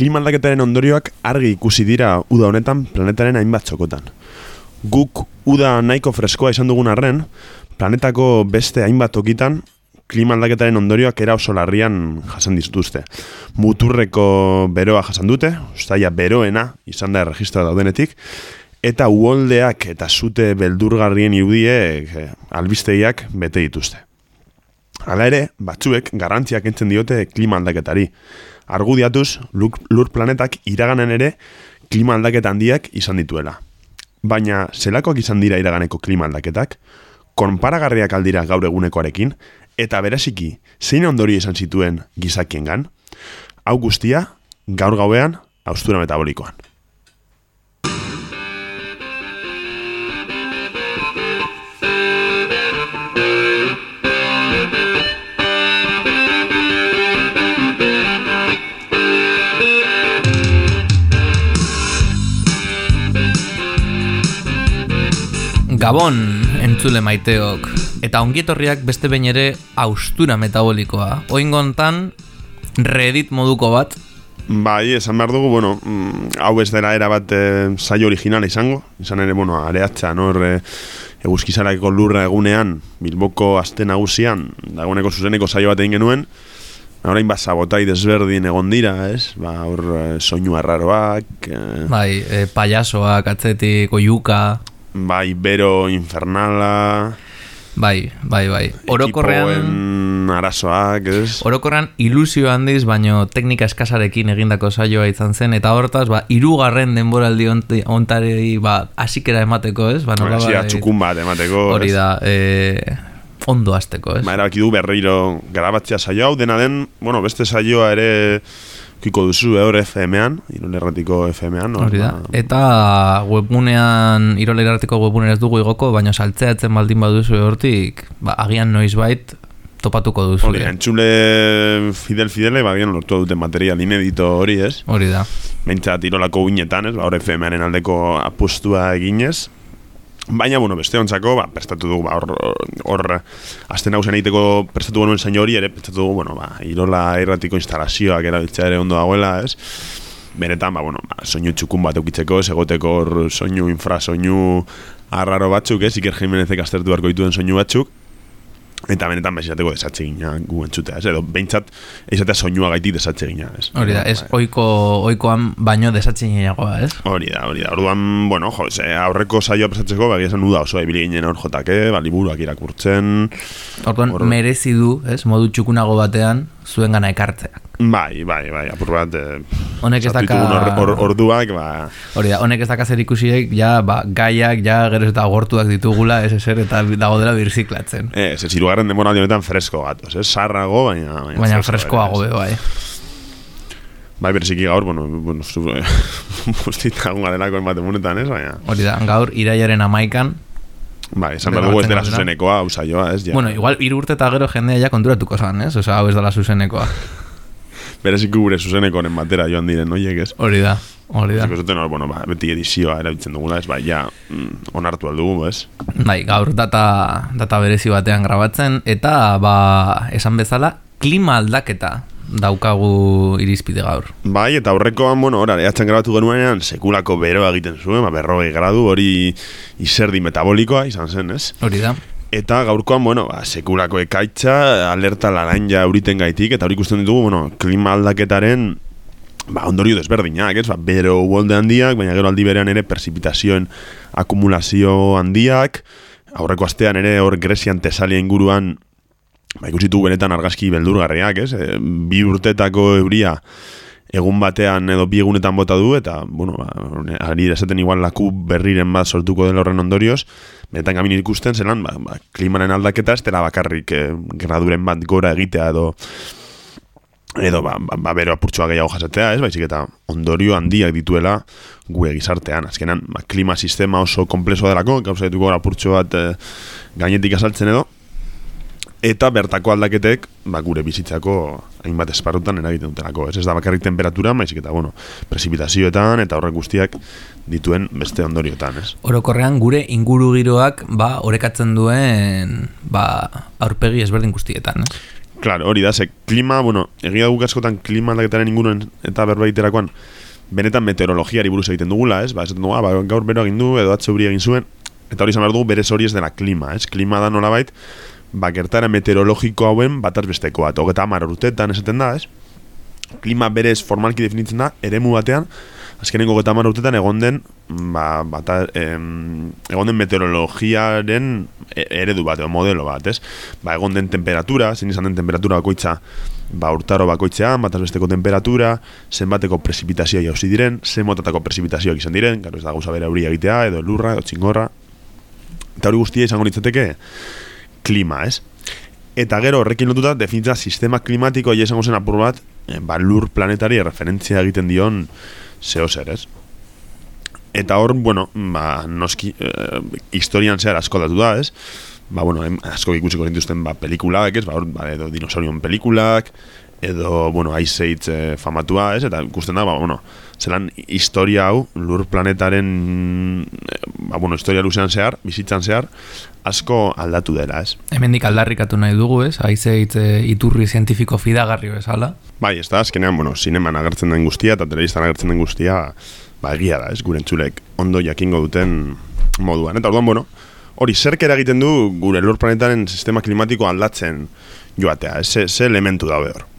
klima aldaketaren ondorioak argi ikusi dira uda honetan planetaren hainbat txokotan. Guk uda nahiko freskoa izan dugun arren, planetako beste hainbat tokitan klima aldaketaren ondorioak era oso larrian jasan dituzte. Muturreko beroa jasan dute, ustaia beroena izan da erregistra daudenetik, eta uoldeak eta zute beldurgarrien irudiek eh, albisteiak bete dituzte. Hala ere, batzuek garrantziak entzen diote klima aldaketari. Argudiatuz, lur, planetak iraganen ere klima aldaketa handiak izan dituela. Baina, zelakoak izan dira iraganeko klima aldaketak, konparagarriak aldira gaur egunekoarekin, eta bereziki, zein ondori izan zituen gizakiengan, hau guztia, gaur gauean, austura metabolikoan. Gabon, entzule maiteok. Eta ongietorriak beste behin ere austura metabolikoa. Oingontan, redit moduko bat. Bai, esan behar dugu, bueno, mm, hau ez dela era bat e, saio original izango. Izan ere, bueno, areatza, no, e, eguzkizarako lurra egunean, bilboko aste nagusian, dagoeneko zuzeneko saio bat egin genuen, Horain ba, sabotai desberdin egon dira, ez? Ba, hor, e, soinu arraroak... E... Bai, e, payasoak, atzetik, oiuka... Bai, bero infernala... Bai, bai, bai. Orokorrean... Arazoak, ez? Orokorrean ilusio handiz, baino teknika eskasarekin egindako saioa izan zen, eta hortaz, ba, irugarren denboraldi ontarei, ba, asikera emateko, ez? Ba, nola, ba, txukun bat emateko, Hori da, e, ondo azteko, ez? Ba, erabaki du berriro grabatzea saio hau, dena den, bueno, beste saioa ere Kiko duzu eur FM-an, irolerratiko FM-an. Hori da. Eta webgunean, irolerratiko webgunean ez dugu igoko, baina saltzeatzen baldin baduzu hortik, ba, agian noiz bait, topatuko duzu. Hori, entzule Fidel Fidele, ba, bien lortu duten material inedito hori, ez? Hori da. Bentsat, irolako guinetan, ez? Ba, hor FM-aren aldeko apostua eginez. Baina, bueno, beste ontzako, ba, prestatu dugu, ba, hor, hor, azten hau egiteko prestatu genuen zain hori, ere, prestatu dugu, bueno, ba, irola erratiko instalazioak erabiltzea ere ondo dagoela, ez? Benetan, ba, bueno, ba, soinu txukun bat eukitzeko, segoteko hor soinu, infra, soinu arraro batzuk, ez? Iker Jimenezek aztertu beharko dituen soinu batzuk, Eta benetan bezateko desatxe gina gu entzutea, ez? Edo behintzat eizatea soinua gaitik desatxe gina, ez? Hori da, ez oiko, oikoan baino desatxe ginagoa, ez? Hori da, hori da. Orduan, bueno, jo, ze, aurreko saioa presatzeko, bagi esan nuda oso ebili ginen hor jotake, ba, liburuak irakurtzen. Orduan, or... merezi du, ez? Modu txukunago batean, zuen gana ekartzeak. Bai, bai, bai, apur bat eh, Honek ez daka or, Orduak, ba. Hori da, honek ez daka zer ikusiek Ja, ba, gaiak, ja, gero eta gortuak ditugula Ez eser, eta dago dela birziklatzen. Eh, ez zirugarren demora honetan fresko gato Ez sarrago, baina Baina, baina freskoago be, bai. Bai, berziki gaur, bueno, bueno, bustita gunga delako enbate munetan, ez, baina Hori da, gaur, iraiaren amaikan Bai, esan behar dugu ez dela zuzenekoa, usaioa, ez, ja Bueno, igual, irurte eta gero jendea ja konturatuko zan, ez, oza, hau ez dela zuzenekoa berezik gure zuzenekoren batera joan diren, noiek ez? Hori da, hori da. Zuten, no, bueno, ba, beti edizioa erabiltzen dugula, ez, bai, ja, mm, onartu aldugu, ez? Bai, gaur data, data berezi batean grabatzen, eta, ba, esan bezala, klima aldaketa daukagu irizpide gaur. Bai, eta horrekoan, bueno, ora, ehatzen grabatu genuenean, sekulako beroa egiten zuen, ba, berrogei gradu, hori izerdi metabolikoa izan zen, ez? Hori da. Eta gaurkoan, bueno, ba, sekulako ekaitza, alerta laranja uriten gaitik, eta hori ikusten ditugu, bueno, klima aldaketaren ba, ondorio desberdinak, ez? Ba, bero uolde handiak, baina gero aldi berean ere persipitazioen akumulazio handiak, aurreko astean ere hor Gresian tesalia inguruan, ba, ikusitu benetan argazki beldurgarriak, ez? E, bi urtetako euria, egun batean edo bi egunetan bota du eta bueno, ba, ari esaten igual laku berriren bat sortuko dela horren ondorioz, benetan gamin ikusten zelan, ba, ba, klimaren aldaketa ez dela bakarrik eh, graduren bat gora egitea edo edo ba, ba, ba bero apurtxoa gehiago jasatea, ez? Baizik eta ondorio handiak dituela gu egizartean. Azkenan, ba, klima sistema oso komplezo delako, gauza dituko apurtxo bat eh, gainetik asaltzen edo, eta bertako aldaketek ba, gure bizitzako hainbat esparrutan eragiten dutelako. Ez, ez da bakarrik temperatura, maizik eta bueno, presipitazioetan eta horrek guztiak dituen beste ondoriotan, ez? Orokorrean gure inguru giroak ba orekatzen duen ba aurpegi ezberdin guztietan, ez? Claro, hori da, ze klima, bueno, egia dugu askotan klima aldaketaren inguruen eta berbaiterakoan, benetan meteorologiari buruz egiten dugula, ez? Ba, esaten dugu, ah, ba, gaur bero egin du, edo atze egin zuen, eta hori izan behar dugu berez hori ez dela klima, ez? Klima da nolabait, ba, gertara meteorologiko hauen bataz bestekoa, eta hogeta amar urteetan esaten da, ez? Klima berez formalki definitzen da, eremu batean, azkenengo geta amar urteetan egon den, ba, bata, em, egon den meteorologiaren e- eredu bat, modelo bat, ez? Ba, egon den temperatura, zein izan den temperatura bakoitza, ba, urtaro bakoitzean, bataz besteko temperatura, zenbateko prezipitazioa jauzi diren, zen motatako prezipitazioak izan diren, gero ez da gauza euria egitea, edo lurra, edo txingorra, eta hori guztia izango litzateke klima, ez? Eta gero horrekin lotuta definitza sistema klimatiko ja izango zen apur bat eh, ba, lur planetari referentzia egiten dion zeo zer, ez? Eta hor, bueno, ba, noski eh, historian zehar asko datu da, ez? Ba, bueno, em, asko ikusiko dituzten ba, pelikulak, ez? Ba, hor, ba, edo dinosaurion pelikulak, edo, bueno, Ice Age eh, famatua, ez? Eta ikusten da, ba, bueno, zelan historia hau, lur planetaren, eh, ba, bueno, historia luzean zehar, bizitzan zehar, asko aldatu dela, ez? Hemendik aldarrikatu nahi dugu, ez? Aizeit e, iturri zientifiko fidagarri bezala. Bai, ez da, azkenean, bueno, zineman agertzen den guztia, eta telebistan agertzen den guztia, ba, egia da, ez, gure entzulek ondo jakingo duten moduan. Eta orduan, bueno, hori, zerk eragiten du gure lur planetaren sistema klimatiko aldatzen joatea, ez, ze, ze elementu daude hor.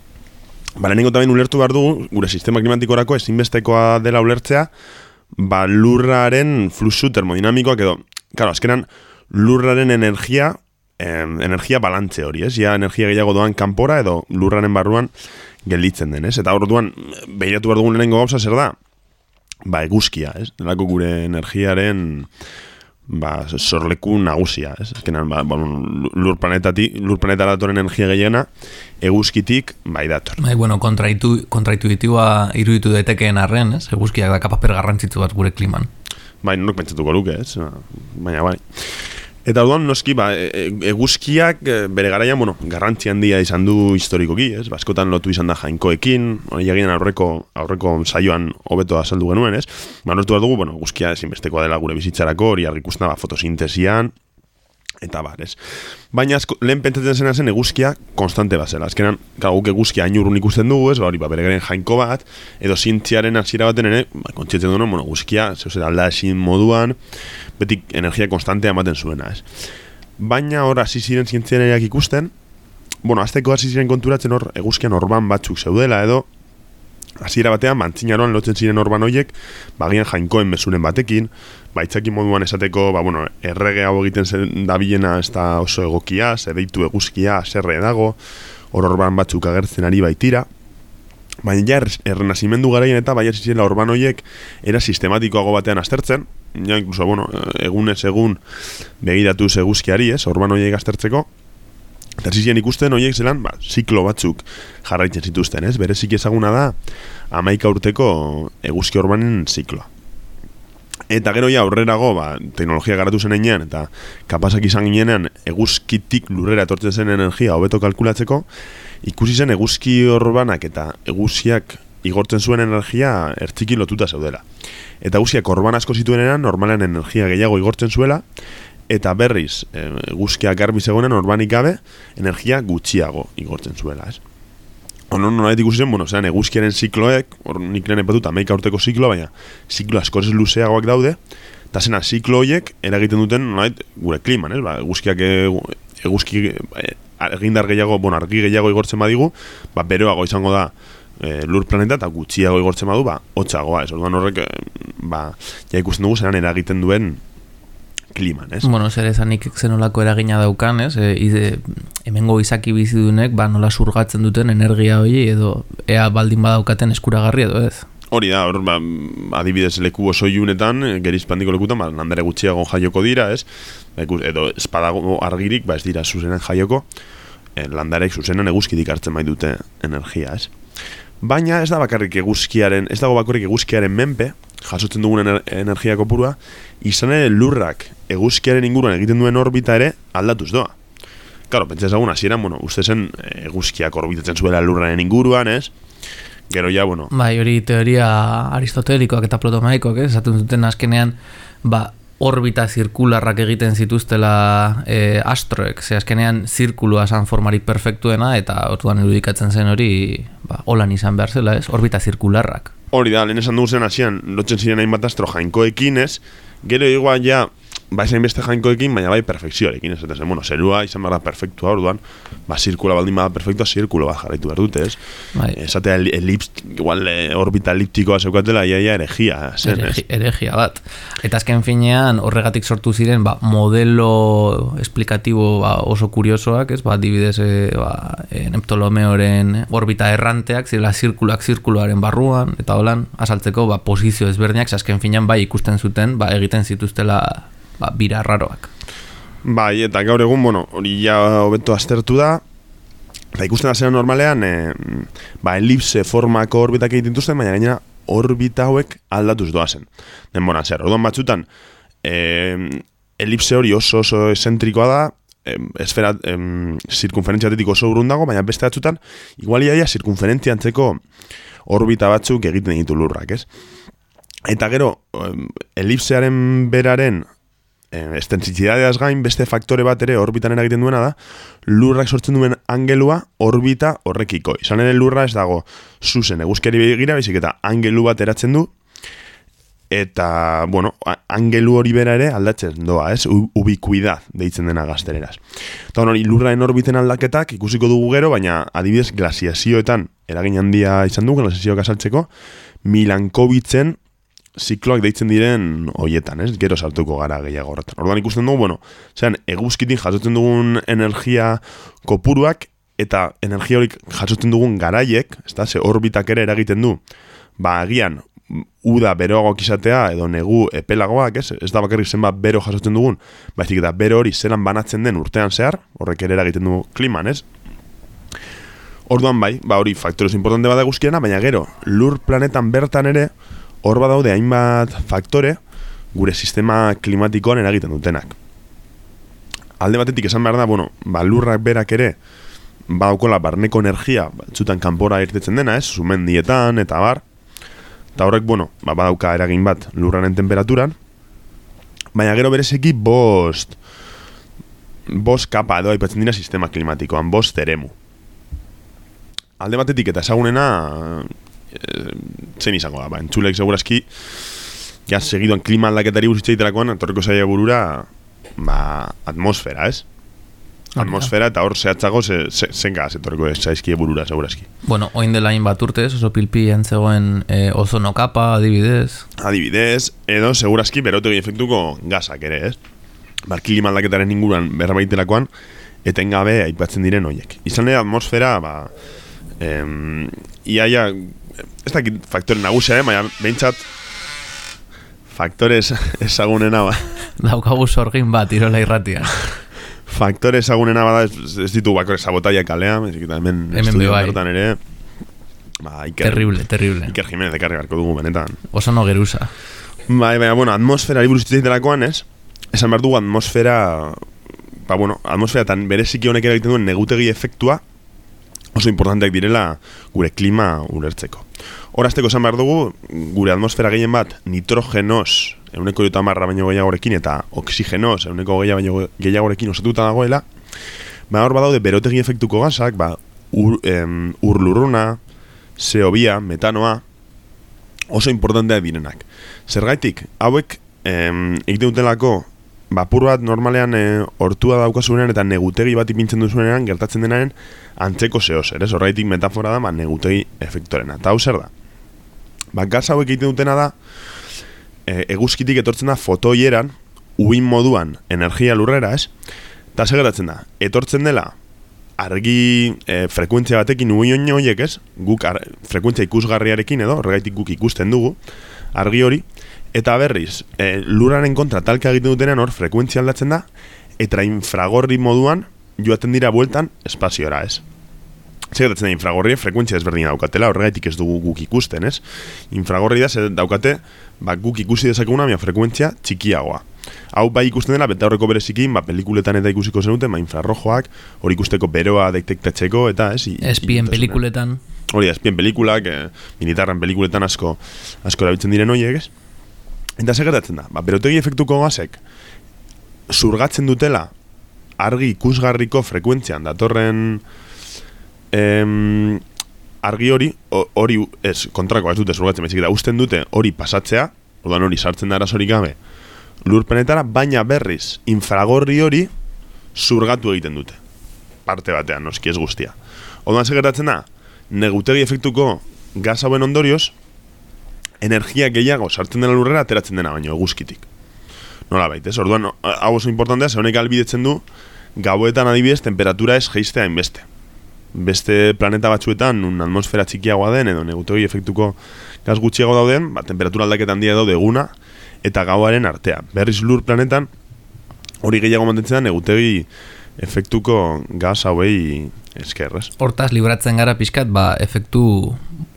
Ba, lehenengo eta behin ulertu behar dugu, gure sistema klimatikorako ezinbestekoa dela ulertzea, ba, lurraren fluxu termodinamikoak edo, claro, azkenan, lurraren energia, em, energia balantze hori, ez? Ja, energia gehiago doan kanpora edo lurraren barruan gelditzen den, ez? Eta orduan, behiratu behar dugun lehenengo gauza zer da? Ba, eguzkia, ez? Delako gure energiaren ba, sorleku nagusia, ez? Ezkenan, ba, bueno, lur planetati, lur planetara datorren energia gehiena, eguzkitik, bai dator. Bai, bueno, kontraitu, kontraitutiboa iruditu daitekeen arren, ez? Eguzkiak da kapaper garrantzitsu bat gure kliman. Bai, norok pentsatuko luke, ez? Baina, bai. Eta orduan noski, ba, e- e- eguzkiak e, bere garaian, bueno, garrantzi handia izan du historikoki, ez? Baskotan lotu izan da jainkoekin, hori egin aurreko, aurreko saioan hobeto azaldu genuen, ez? Ba, nortu dugu, bueno, eguzkia ezinbestekoa dela gure bizitzarako, hori argikusten ba, fotosintesian, eta bar, ez? Baina asko, lehen pentsatzen zena zen eguzkia konstante bat zela. Azkenan, gara, guk eguzkia ainurrun ikusten dugu, ez? Ba, hori, ba, bere garen jainko bat, edo zintziaren hasiera baten ere, ba, kontzietzen duen, bueno, eguzkia, zeu zer, alda ezin moduan, beti energia konstantea ematen zuena, ez? Baina hor, hasi ziren zientziareak ikusten, bueno, azteko hasi ziren konturatzen hor, eguzkian orban batzuk zeudela, edo, hasiera batean, mantzinaroan lotzen ziren orban hoiek, bagian jainkoen mesuren batekin, baitzaki moduan esateko, ba, bueno, errege hau egiten zen dabilena ez da oso egokia, zer deitu eguzkia, zerre dago, hor orban batzuk agertzen ari baitira, baina ja, er- errenazimendu garaien eta bai zirela orban hoiek era sistematikoago batean aztertzen, ja, incluso, bueno, egunez egun begiratuz eguzkiari, ez, orban hoiek aztertzeko, Eta ziren ikusten horiek zelan, ba, ziklo batzuk jarraitzen zituzten, ez? Berezik ezaguna da, amaika urteko eguzki orbanen zikloa. Eta gero ja aurrerago, ba, teknologia garatu zen einean, eta kapazak izan ginean eguzkitik lurrera etortzen zen energia hobeto kalkulatzeko, ikusi zen eguzki orbanak eta eguzkiak igortzen zuen energia ertziki lotuta zeudela. Eta eguzkiak orban asko zituenean, normalean energia gehiago igortzen zuela, eta berriz, e, eguzkiak garbi zegoenan orbanik gabe, energia gutxiago igortzen zuela, ez? Ono nolait ikusi zen, bueno, zean eguzkiaren zikloek, hor nik lehen epatut amaika urteko zikloa, baina ziklo askoz luzeagoak daude, eta zena ziklo horiek eragiten duten nolait gure kliman, ez? Ba, eguzkiak egu- eguzki egindar gehiago, bueno, argi gehiago igortzen badigu, ba, beroago izango da e, lur planeta eta gutxiago igortzen badu, ba, hotxagoa, ez? Orduan horrek, e, ba, ja ikusten dugu zelan eragiten duen kliman, ez? Bueno, zer esanik zenolako eragina daukan, ez? E, ide, hemengo izaki bizidunek, ba, nola surgatzen duten energia hori, edo ea baldin badaukaten eskuragarri edo ez. Hori da, hor, ba, adibidez leku oso iunetan, gerizpandiko lekutan, ba, landare gutxiago jaioko dira, ez? Ba, edo espadago argirik, ba, ez dira zuzenen jaioko, e, landarek zuzenen eguzkidik hartzen bai dute energia, ez? Baina ez da bakarrik eguzkiaren, ez dago bakarrik eguzkiaren menpe, jasotzen dugun ener, energia kopurua, izan ere lurrak eguzkiaren inguruan egiten duen orbita ere aldatuz doa. Claro, pentsa ezagun, hasieran, bueno, uste zen eh, eguzkiak orbitatzen zuela lurraren inguruan, ez? Gero ja, bueno, Bai, hori teoria aristotelikoak eta plotomaikoak, ez? Esaten duten azkenean, ba, orbita zirkularrak egiten zituztela e, astroek, ze azkenean zirkulua san formari perfektuena eta orduan irudikatzen zen hori ba, holan izan behar zela, ez? Orbita zirkularrak. Hori da, lehen esan dugu zen hasian, lotzen ziren hainbat astro jainkoekin, ez? Gero igual ja, ba esain beste jainkoekin, baina bai perfekzioarekin, ez? Zen, bueno, zerua izan behar da perfektua, orduan, ba zirkula baldin bada perfektua, zirkulo bat jarraitu behar dute, ez? Bai. Esatea, el, elips, igual, eh, orbita eliptikoa zeukatela, iaia eregia, zen, ez? Eregia bat. Eta azken finean horregatik sortu ziren ba, modelo esplikatibo ba, oso kuriosoak, ez? Ba, adibidez e, ba, e, Neptolomeoren orbita erranteak, zirela zirkulak zirkuloaren barruan, eta holan, asaltzeko ba, posizio ezberdinak, azken finean bai ikusten zuten, ba, egiten zituztela ba, bira raroak. Bai, eta gaur egun, bueno, hori ja hobeto aztertu da, eta ikusten da normalean, e, ba, elipse formako orbitak egiten dituzten, baina gainera orbita hauek aldatuz doazen. Denbora, zer, orduan batzutan, e, elipse hori oso oso esentrikoa da, em, esfera, em, zirkunferentziatetik oso urrun dago, baina beste batzutan, igual iaia orbita batzuk egiten ditu lurrak, ez? Eta gero, elipsearen beraren eh, estensizidadeaz gain beste faktore bat ere orbitan eragiten duena da, lurrak sortzen duen angelua orbita horrekiko. Izan ere lurra ez dago zuzen eguzkeri begira, baizik eta angelu bat eratzen du, eta, bueno, angelu hori bera ere aldatzen doa, ez? Ubikuidad deitzen dena gaztereraz. Eta hori lurraen orbiten aldaketak ikusiko dugu gero, baina adibidez glasiazioetan eragin handia izan du, glasiazioak asaltzeko, Milankovitzen zikloak deitzen diren hoietan, ez? Gero sartuko gara gehiago horretan. Orduan ikusten dugu, bueno, zean, eguzkitin jasotzen dugun energia kopuruak eta energia hori jasotzen dugun garaiek, ez da, ze orbitak ere eragiten du, ba, agian, uda beroagoak izatea edo negu epelagoak, ez? Ez da bakarrik zenbat bero jasotzen dugun, baizik eta bero hori zelan banatzen den urtean zehar, horrek ere eragiten du kliman, ez? Orduan bai, ba hori faktorez importante bada eguzkiena, baina gero, lur planetan bertan ere, hor badaude hainbat faktore gure sistema klimatikoan eragiten dutenak. Alde batetik esan behar da, bueno, ba, lurrak berak ere, badaukola barneko energia, batzutan kanpora irtetzen dena, ez, sumendietan eta bar, eta horrek, bueno, ba, badauka eragin bat lurraren temperaturan, baina gero berezeki bost, bost kapa edo aipatzen dira sistema klimatikoan, bost eremu. Alde batetik eta ezagunena eh, zein izango da, ba, entzulek segurazki ja segidoan klima aldaketari buruz itzaiterakoan etorriko zaila burura ba, atmosfera, ez? Atmosfera eta hor zehatzago ze, ze, zen gaz etorriko zaizkie burura segurazki. Bueno, oin dela bat urtez, oso pilpian zegoen e, ozono kapa, adibidez. Adibidez, edo segurazki berotegi efektuko gazak ere, ez? Bar klima aldaketaren inguruan berbaitelakoan etengabe aipatzen diren hoiek. Izan ere atmosfera, ba, em, iaia, ez dakit faktore nagusia, eh? baina behintzat faktore ez- ezagunena, ba, Daukagu sorgin bat, irola irratian. faktore ezagunena bada ez, ez ditu bakore sabotaia kalea, baizik eta hemen, Hemen bai. bertan ere, ba, Iker, terrible, terrible. Iker Jimenez ekarri beharko dugu benetan. Oso no geruza. Bai, baina, bueno, atmosfera buruz hitz egiterakoan, ez? Esan behar dugu atmosfera... Ba, bueno, atmosfera tan bereziki honek egiten duen negutegi efektua oso importanteak direla gure klima ulertzeko. Horazteko esan behar dugu, gure atmosfera gehien bat nitrogenos, euneko jota marra baino gehiagorekin, eta oxigenos, euneko gehiago baino gehiagorekin osatuta dagoela, ba, hor badaude berotegi efektuko gazak, ba, ur, em, urlurruna, zeobia, metanoa, oso importanteak direnak. Zergaitik, hauek em, egiten dutelako bapur bat normalean e, hortua daukasunean eta negutegi bat ipintzen duzuenean gertatzen denaren antzeko zehoz, ere? Horraitik metafora da, ba, negutegi efektorena. Eta hau zer da? Ba, gaz hauek egiten dutena da, e, eguzkitik etortzen da fotoieran, uin moduan energia lurrera, ez? Eta zer da? Etortzen dela, argi e, frekuentzia batekin uin horiek, ez? Guk ar, frekuentzia ikusgarriarekin edo, horregaitik guk ikusten dugu, argi hori, eta berriz, e, lurraren kontra talka egiten dutenean hor frekuentzia aldatzen da, eta infragorri moduan joaten dira bueltan espaziora, ez? Zer gertatzen da, infragorri frekuentzia ezberdina daukatela, horregaitik ez dugu guk ikusten, ez? Infragorri da, zer daukate, ba, guk ikusi dezakeguna, baina frekuentzia txikiagoa. Hau bai ikusten dela, beta horreko berezikin, ba, pelikuletan eta ikusiko zenuten, ba, infrarrojoak, hori ikusteko beroa detektatzeko, eta, ez? Espien pelikuletan. Hori, espien pelikulak, eh, militarren pelikuletan asko, asko erabiltzen diren horiek, ez? Eta ze gertatzen da, ba, berotegi efektuko gazek zurgatzen dutela argi ikusgarriko frekuentzian datorren em, argi hori, ho- hori ez, kontrako ez dute zurgatzen, baizik eta usten dute hori pasatzea, orduan hori sartzen da arazorik gabe, lurpenetara, baina berriz, infragorri hori zurgatu egiten dute. Parte batean, noski ez guztia. Orduan ze gertatzen da, negutegi efektuko gaz hauen ondorioz, energia gehiago sartzen dena lurrera ateratzen dena baino eguzkitik. Nola baita, ez? Orduan, hau oso importantea, ze honek albidetzen du, gauetan adibidez, temperatura ez geistea hainbeste. Beste planeta batzuetan, nun atmosfera txikiagoa den, edo negutegi efektuko gaz gutxiago dauden, ba, temperatura aldaketan handia daude eguna, eta gauaren artea. Berriz lur planetan, hori gehiago mantentzen da, negutegi efektuko gaz hauei eskerrez. Hortaz, libratzen gara pixkat, ba, efektu,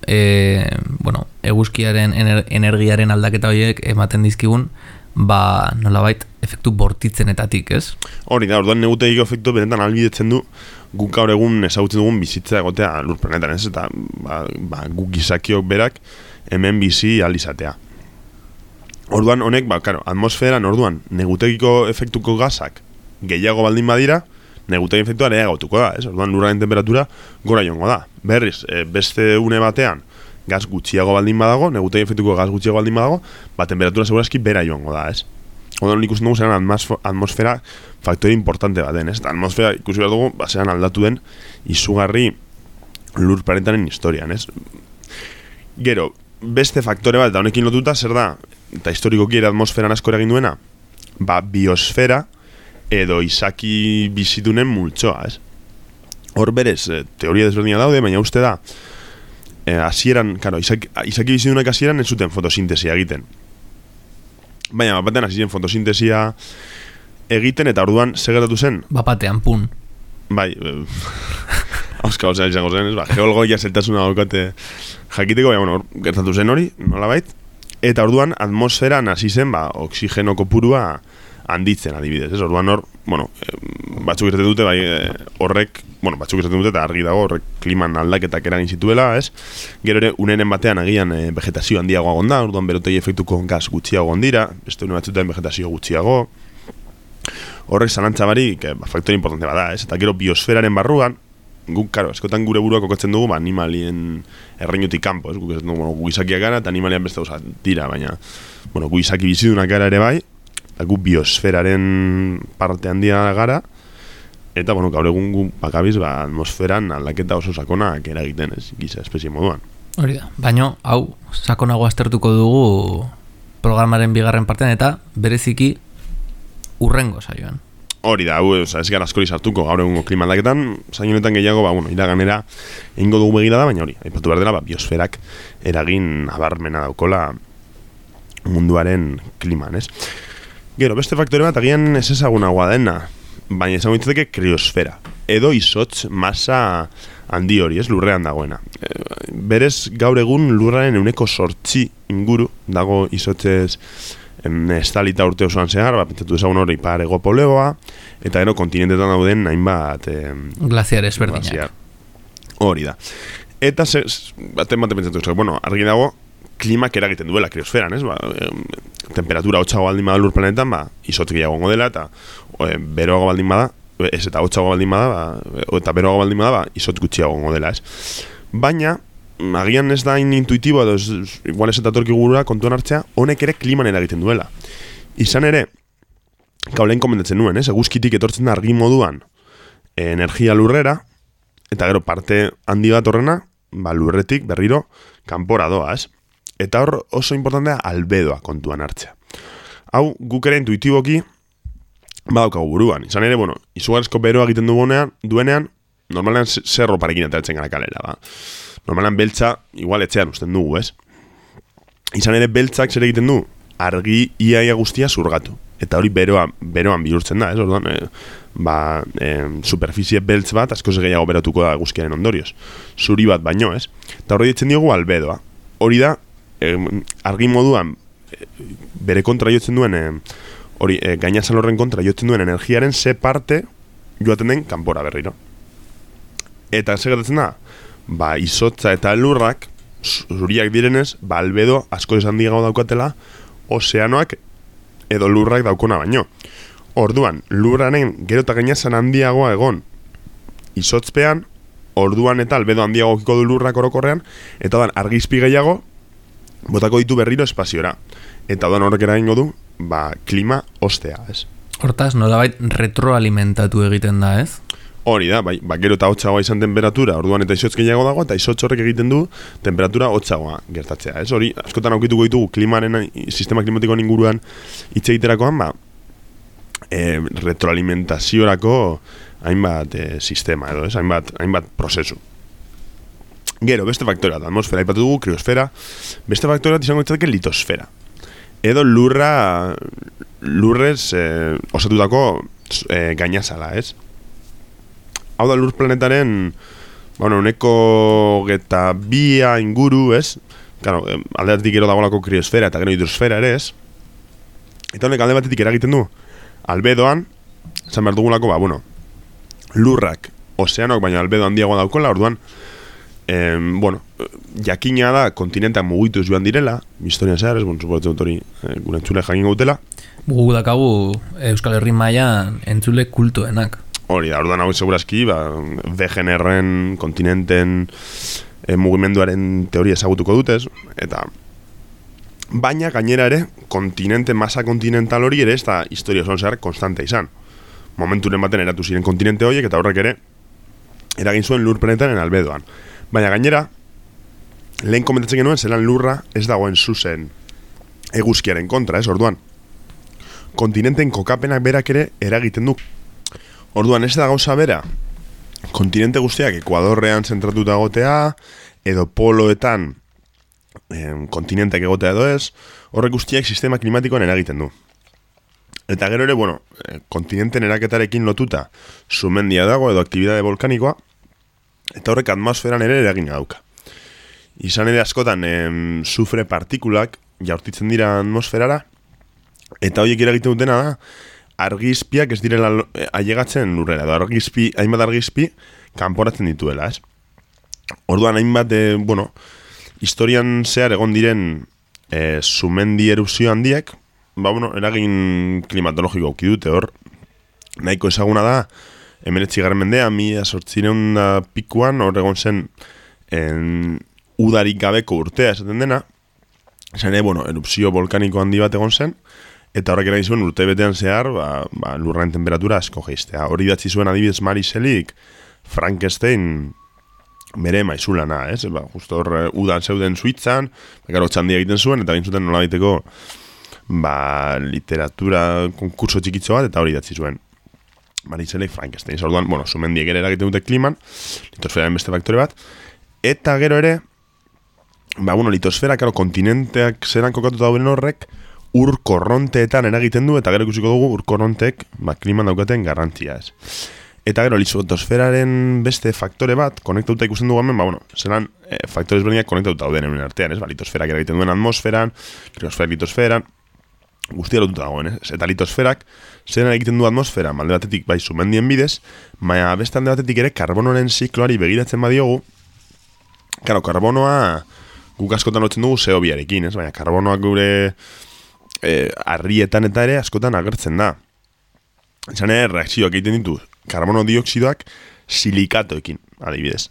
e, bueno, eguzkiaren ener, energiaren aldaketa horiek ematen dizkigun, ba, nolabait, efektu bortitzenetatik, ez? Hori da, orduan negutegiko efektu benetan albidetzen du guk gaur egun ezagutzen dugun bizitza egotea lur planetan, ez? Eta ba, ba, guk gizakiok berak hemen bizi alizatea. Orduan honek, ba, karo, atmosferan orduan negutegiko efektuko gazak gehiago baldin badira, negutegi efektua ere gautuko da, ez? Orduan lurraren temperatura gora joango da. Berriz, e, beste une batean gaz gutxiago baldin badago, negutegi efektuko gaz gutxiago baldin badago, ba, temperatura segurazki bera joango da, ez? Orduan ikusten dugu zeran atmosf- atmosfera faktore importante bat den, ez? Atmosfera ikusi behar dugu, ba, zeran aldatu den izugarri lur planetaren historian, ez? Gero, beste faktore bat, eta honekin lotuta, zer da, eta historikoki ere atmosferan asko eragin duena, ba, biosfera edo izaki bizitunen multzoa, ez? Hor berez, eh, teoria desberdina daude, baina uste da, eh, hasieran, karo, izaki, izaki bizitunak hasieran ez zuten fotosintesia egiten. Baina, bat batean hasi ziren fotosintesia egiten, eta orduan segertatu zen, Bapatean, pun. bai, eh, hauska izango zen, ez, ba, geologoia zeltasuna daukate jakiteko, baina, bueno, gertatu zen hori, nolabait, eta orduan atmosferan hasi zen, ba, oksigeno kopurua handitzen adibidez, ez? Orduan hor, bueno, eh, batzuk esaten dute, bai, eh, horrek, bueno, batzuk esaten dute, eta argi dago, horrek kliman aldaketak eragin zituela, ez? Gero ere, uneren batean agian eh, vegetazio handiagoa gonda, orduan berotegi efektuko gaz gutxiago ondira, beste une batzuetan vegetazio gutxiago, horrek zalantza barik, eh, ba, faktore importante bada, ez? Eta gero biosferaren barruan, guk, karo, eskotan gure burua kokatzen dugu, ba, animalien erreinutik kanpo, ez? Guk esaten dugu, bueno, gara, eta animalian beste dira, baina, bueno, gu izaki bizidunak gara ere bai, eta gu biosferaren parte handia gara, eta, bueno, gaur egun gu bakabiz, ba, atmosferan aldaketa oso sakonak eragiten, ez? Giza espezie moduan. Hori da. Baina, hau, sakonago aztertuko dugu programaren bigarren partean eta bereziki urrengo saioan. Hori da, hau, oza, ez gara askori sartuko gaur egungo klima aldaketan, zain honetan gehiago, ba, bueno, iraganera egingo dugu begira da, baina hori, aipatu behar dela, ba, biosferak eragin abarmena daukola munduaren kliman, ez? Gero, beste faktore bat, agian ez ezagunagoa dena, baina ezagun ditzateke kriosfera, edo izotz masa handi hori, ez, lurrean dagoena. E, berez, gaur egun lurraren euneko sortzi inguru dago izotzez estalita urte osoan zehar, ba, pentsatu ezagun hori ipar ego polegoa, eta gero kontinentetan dauden hainbat em, Glaziar ezberdinak. Hori da. Eta baten baten pentsatu ezagun, bueno, argi dago, klimak eragiten duela kriosferan, ez? Ba, em, temperatura hotxago baldin bada lur planetan, ba, izotz gehiago egongo dela, eta e, beroago baldin bada, ez eta hotxago baldin bada, ba, eta beroago baldin bada, ba, izotz gutxiago dela, ez? Baina, mm, agian ez da hain intuitibo, edo ez, igual ez eta torki gurura kontuan hartzea, honek ere kliman eragiten duela. Izan ere, gau lehen komentatzen nuen, ez? Eguzkitik etortzen da argi moduan eh, energia lurrera, eta gero parte handi bat horrena, ba, lurretik berriro kanpora doa, ez? Eta hor oso importantea albedoa kontuan hartzea. Hau, guk ere intuitiboki badaukagu buruan. Izan ere, bueno, izugarrizko beroa egiten duenean, normalean ze- zerro parekin ateratzen gara kalera, ba. Normalean beltza, igual etxean usten dugu, ez? Izan ere, beltzak zer egiten du, argi iaia guztia zurgatu. Eta hori beroa, beroan bihurtzen da, ez? Orduan, e, ba, e, superficie beltz bat, askoz gehiago berotuko da guzkiaren ondorioz. Zuri bat baino, ez? Eta hori ditzen diogu albedoa. Hori da, argi moduan, bere kontra jotzen duen, hori, e, gainazal horren kontra jotzen duen energiaren ze parte joaten den kanpora berriro. Eta ze gertatzen da, ba, izotza eta lurrak, zuriak direnez, ba, albedo asko esan digago daukatela, ozeanoak edo lurrak daukona baino. Orduan, lurraren gero eta gainazan handiagoa egon izotzpean, orduan eta albedo handiago du lurrak orokorrean, eta dan argizpi gehiago, botako ditu berriro espaziora. Eta orduan horrek eragingo du, ba, klima ostea, ez? Hortaz, nolabait retroalimentatu egiten da, ez? Hori da, bai, ba, gero eta hotxagoa izan temperatura, orduan eta izotz gehiago dago, eta izotz horrek egiten du temperatura hotxagoa gertatzea. Ez hori, askotan aukituko ditugu klimaren, sistema klimatikoan inguruan hitz egiterakoan, ba, e, retroalimentaziorako hainbat e, sistema edo, ez? Hainbat, hainbat prozesu. Gero, beste faktorea da, atmosfera, aipatu dugu, kriosfera, beste faktorea izango ditzateke litosfera. Edo lurra, lurrez e, osatutako e, gainazala, ez? hau da lur planetaren bueno, uneko geta bia inguru, ez? Claro, alde gero dagoelako kriosfera eta gero hidrosfera ere, ez? Eta honek alde batetik eragiten du albedoan, zan behar dugulako, ba, bueno, lurrak, ozeanok, baina albedo handiagoa daukola, orduan, em, bueno, jakina da kontinentean mugituz joan direla, historia zehar, ez, bon, suportzen dut hori, e, gure entzule jakin gautela. Gugu dakagu Euskal Herri Maian entzule kultuenak. Hori da, orduan hau segurazki, ba, VGNR-en, kontinenten e, mugimenduaren teoria ezagutuko dutez, eta baina gainera ere, kontinente, masa kontinental hori ere, ez da historia zon zehar konstante izan. Momenturen baten eratu ziren kontinente horiek, eta horrek ere, eragin zuen lur planetaren albedoan. Baina gainera, lehen komentatzen genuen, zelan lurra ez dagoen zuzen eguzkiaren kontra, ez orduan. Kontinenten kokapenak berak ere eragiten du Orduan, ez da gauza bera, kontinente guztiak Ekuadorrean zentratuta gotea, edo poloetan em, kontinenteak egotea edo ez, horrek guztiak sistema klimatikoan eragiten du. Eta gero ere, bueno, eh, kontinenten eraketarekin lotuta sumendia dago edo aktibidade volkanikoa, eta horrek atmosferan ere eragina dauka. Izan ere askotan em, sufre partikulak jaurtitzen dira atmosferara, eta horiek eragiten dutena da, argizpiak ez direla eh, ailegatzen lurrera, edo argizpi, hainbat argizpi kanporatzen dituela, ez? Orduan hainbat, e, bueno, historian zehar egon diren e, sumendi erupzio handiek, ba, bueno, eragin klimatologiko auki dute, hor, nahiko ezaguna da, emeletzi garen mendea, mi asortzireun da pikuan, hor egon zen, en, udarik gabeko urtea esaten dena, zen, bueno, erupzio volkaniko handi bat egon zen, Eta horrek erain zuen urte betean zehar, ba, ba, lurraen temperatura asko geistea. Hori datzi zuen adibidez Mariselik, Frankenstein bere maizulana, ez? Ba, justo hor, eh, udan zeuden suitzan, gero txandia egiten zuen, eta egin zuten nola baiteko ba, literatura konkurso txikitzo bat, eta hori datzi zuen. Mariselik, Frankenstein. Zorduan, bueno, sumendiek ere eragiten dute kliman, litosferaren beste faktore bat, eta gero ere, ba, bueno, litosfera, karo, kontinenteak zeran kokatuta dauen horrek, ur korronteetan eragiten du eta gero ikusiko dugu ur korrontek ba, kliman daukaten garrantzia ez. Eta gero, lisotosferaren beste faktore bat, konektauta ikusten dugu hemen, ba, bueno, zelan e, faktore ezberdinak konektauta dauden hemen artean, ez? Ba, litosferak eragiten duen atmosferan, kriosfera litosferan, guztia lotuta dagoen, ez? Eta litosferak, zelan egiten du atmosfera, malde batetik, bai, sumendien bidez, baina beste alde batetik ere, karbonoren zikloari begiratzen badiogu, karo, karbonoa guk askotan lotzen dugu zeo biarekin, ez? Baina karbonoak gure e, arrietan eta ere askotan agertzen da. Zan ere, reakzioak egiten ditu karbono dioksidoak silikatoekin, adibidez.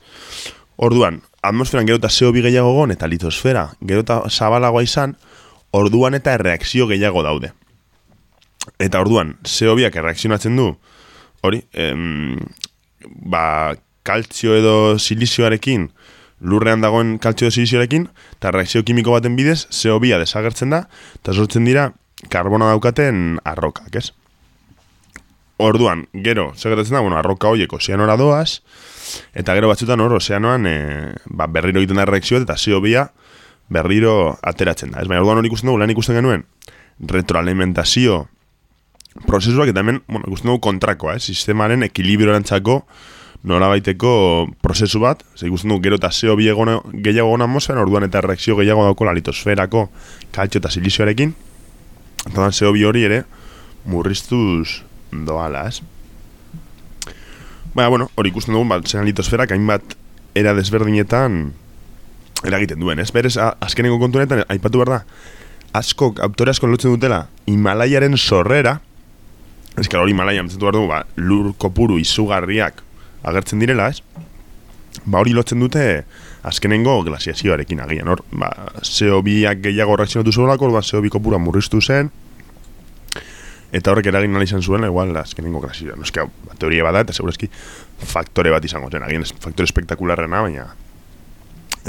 Orduan, atmosferan gero eta zeo bi gehiago gon eta litosfera gero eta zabalagoa izan, orduan eta reakzio gehiago daude. Eta orduan, zeo biak erreakzionatzen du, hori, em, ba, kaltzio edo silizioarekin, lurrean dagoen kaltzio silizioarekin, eta reakzio kimiko baten bidez, CO2 desagertzen da, eta sortzen dira, karbona daukaten arrokak, ez? Orduan, gero, segertatzen da, bueno, arroka horiek ozeanora doaz, eta gero batzutan hor, ozeanoan e, ba, berriro egiten da reakzioa, eta CO2 berriro ateratzen da. Ez baina, orduan hori ikusten dugu, lan ikusten genuen, retroalimentazio prozesuak, eta hemen, bueno, ikusten dugu kontrakoa, eh? sistemaren ekilibrio erantzako, nola baiteko prozesu bat, ze ikusten du gero eta zeo gehiago gona atmosfera, orduan eta reakzio gehiago dauko litosferako kaltxo eta silizioarekin, eta dan zeo hori ere murriztuz doala, ez? Baina, bueno, hori ikusten dugu, bat, zean litosferak hainbat era desberdinetan eragiten duen, ez? Berez, azkeneko kontunetan, aipatu behar da, asko, autore asko lotzen dutela, Himalaiaren sorrera, ez que hori Himalaya mentzetu behar dugu, ba, lur kopuru izugarriak agertzen direla, ez? Ba, hori lotzen dute azkenengo glasiazioarekin agian, hor, ba, CO2ak gehiago reakzionatu zuelako, ba, CO2 kopura murriztu zen, eta horrek eragin nahi izan zuen, igual, azkenengo glasiazioa. No, hau, ba, teoria bada, eta segurazki faktore bat izango zen, agian, faktore espektakularrena, baina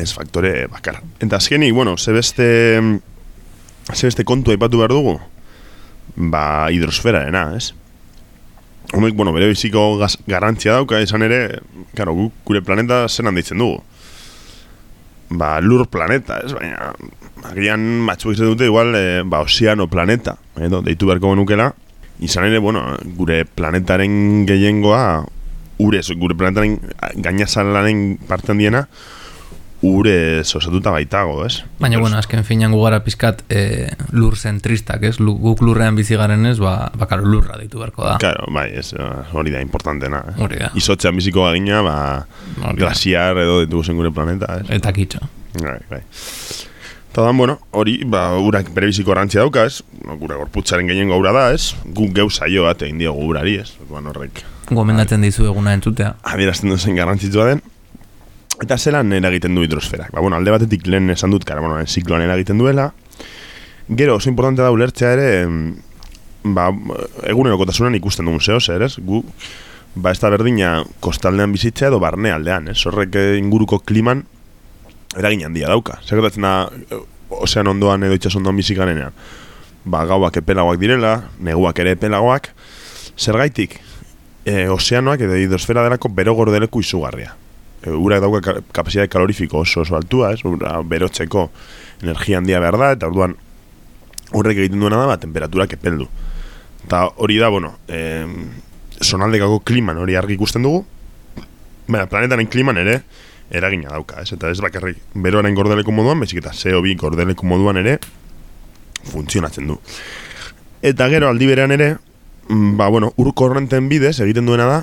ez faktore bakar. Eta azkenik, bueno, zebeste, zebeste kontu aipatu behar dugu, ba, hidrosferarena, ez? Homek, bueno, bere biziko gaz, garantzia dauka, esan ere, karo, gu, gure planeta zen handitzen dugu. Ba, lur planeta, ez? Baina, agian batzu izan dute, igual, e, ba, ozeano planeta, edo, deitu beharko genukela, izan ere, bueno, gure planetaren gehiengoa, urez, gure planetaren gainazalaren parten diena, ure osatuta baitago, ez? Baina, bueno, azken finan gugara pizkat e, lur zentristak, ez? Guk lurrean bizi garen ez, ba, bakaro lurra ditu beharko da. Claro, bai, ez, hori da importantena. Eh? Hori da. Izotzean biziko gagina, ba, glasiar edo ditugu zen gure planeta, ez? Eta kitxo. Bai, bai. Eta dan, bueno, hori, ba, urak bere biziko garrantzia dauka, ez? Gure gorputzaren gehien gaura da, ez? Guk geu saio bat egin diogu urari, ez? Bueno, horrek. Gomendatzen dizu eguna entzutea. Adierazten duzen garrantzitsua den, Eta zelan eragiten du hidrosferak? Ba, bueno, alde batetik lehen esan dut, kara, bueno, zikloan eragiten duela. Gero, oso importante da ulertzea ere, ba, egunerokotasunan ikusten dugun zeo, zer, ez? Gu, ba, ez da berdina kostaldean bizitzea edo barne aldean, ez? Horrek inguruko kliman eragin handia dauka. Zer da, ozean ondoan edo itxas ondoan bizikanean. Ba, gauak epelagoak direla, neguak ere epelagoak. Zer gaitik, e, ozeanoak edo hidrosfera delako bero gordeleku izugarria urak dauka kapasitate kalorifiko oso oso altua, ez? Ura, berotzeko energia handia behar da, eta orduan horrek egiten duena da, ba, temperaturak epeldu. Eta hori da, bueno, eh, sonaldekako kliman hori argi ikusten dugu, baina planetaren kliman ere eragina dauka, ez? Eta ez bakarrik beroaren gordeleko moduan, bezik eta CO2 gordeleko moduan ere funtzionatzen du. Eta gero aldi berean ere, mm, ba, bueno, ur korrenten bidez egiten duena da,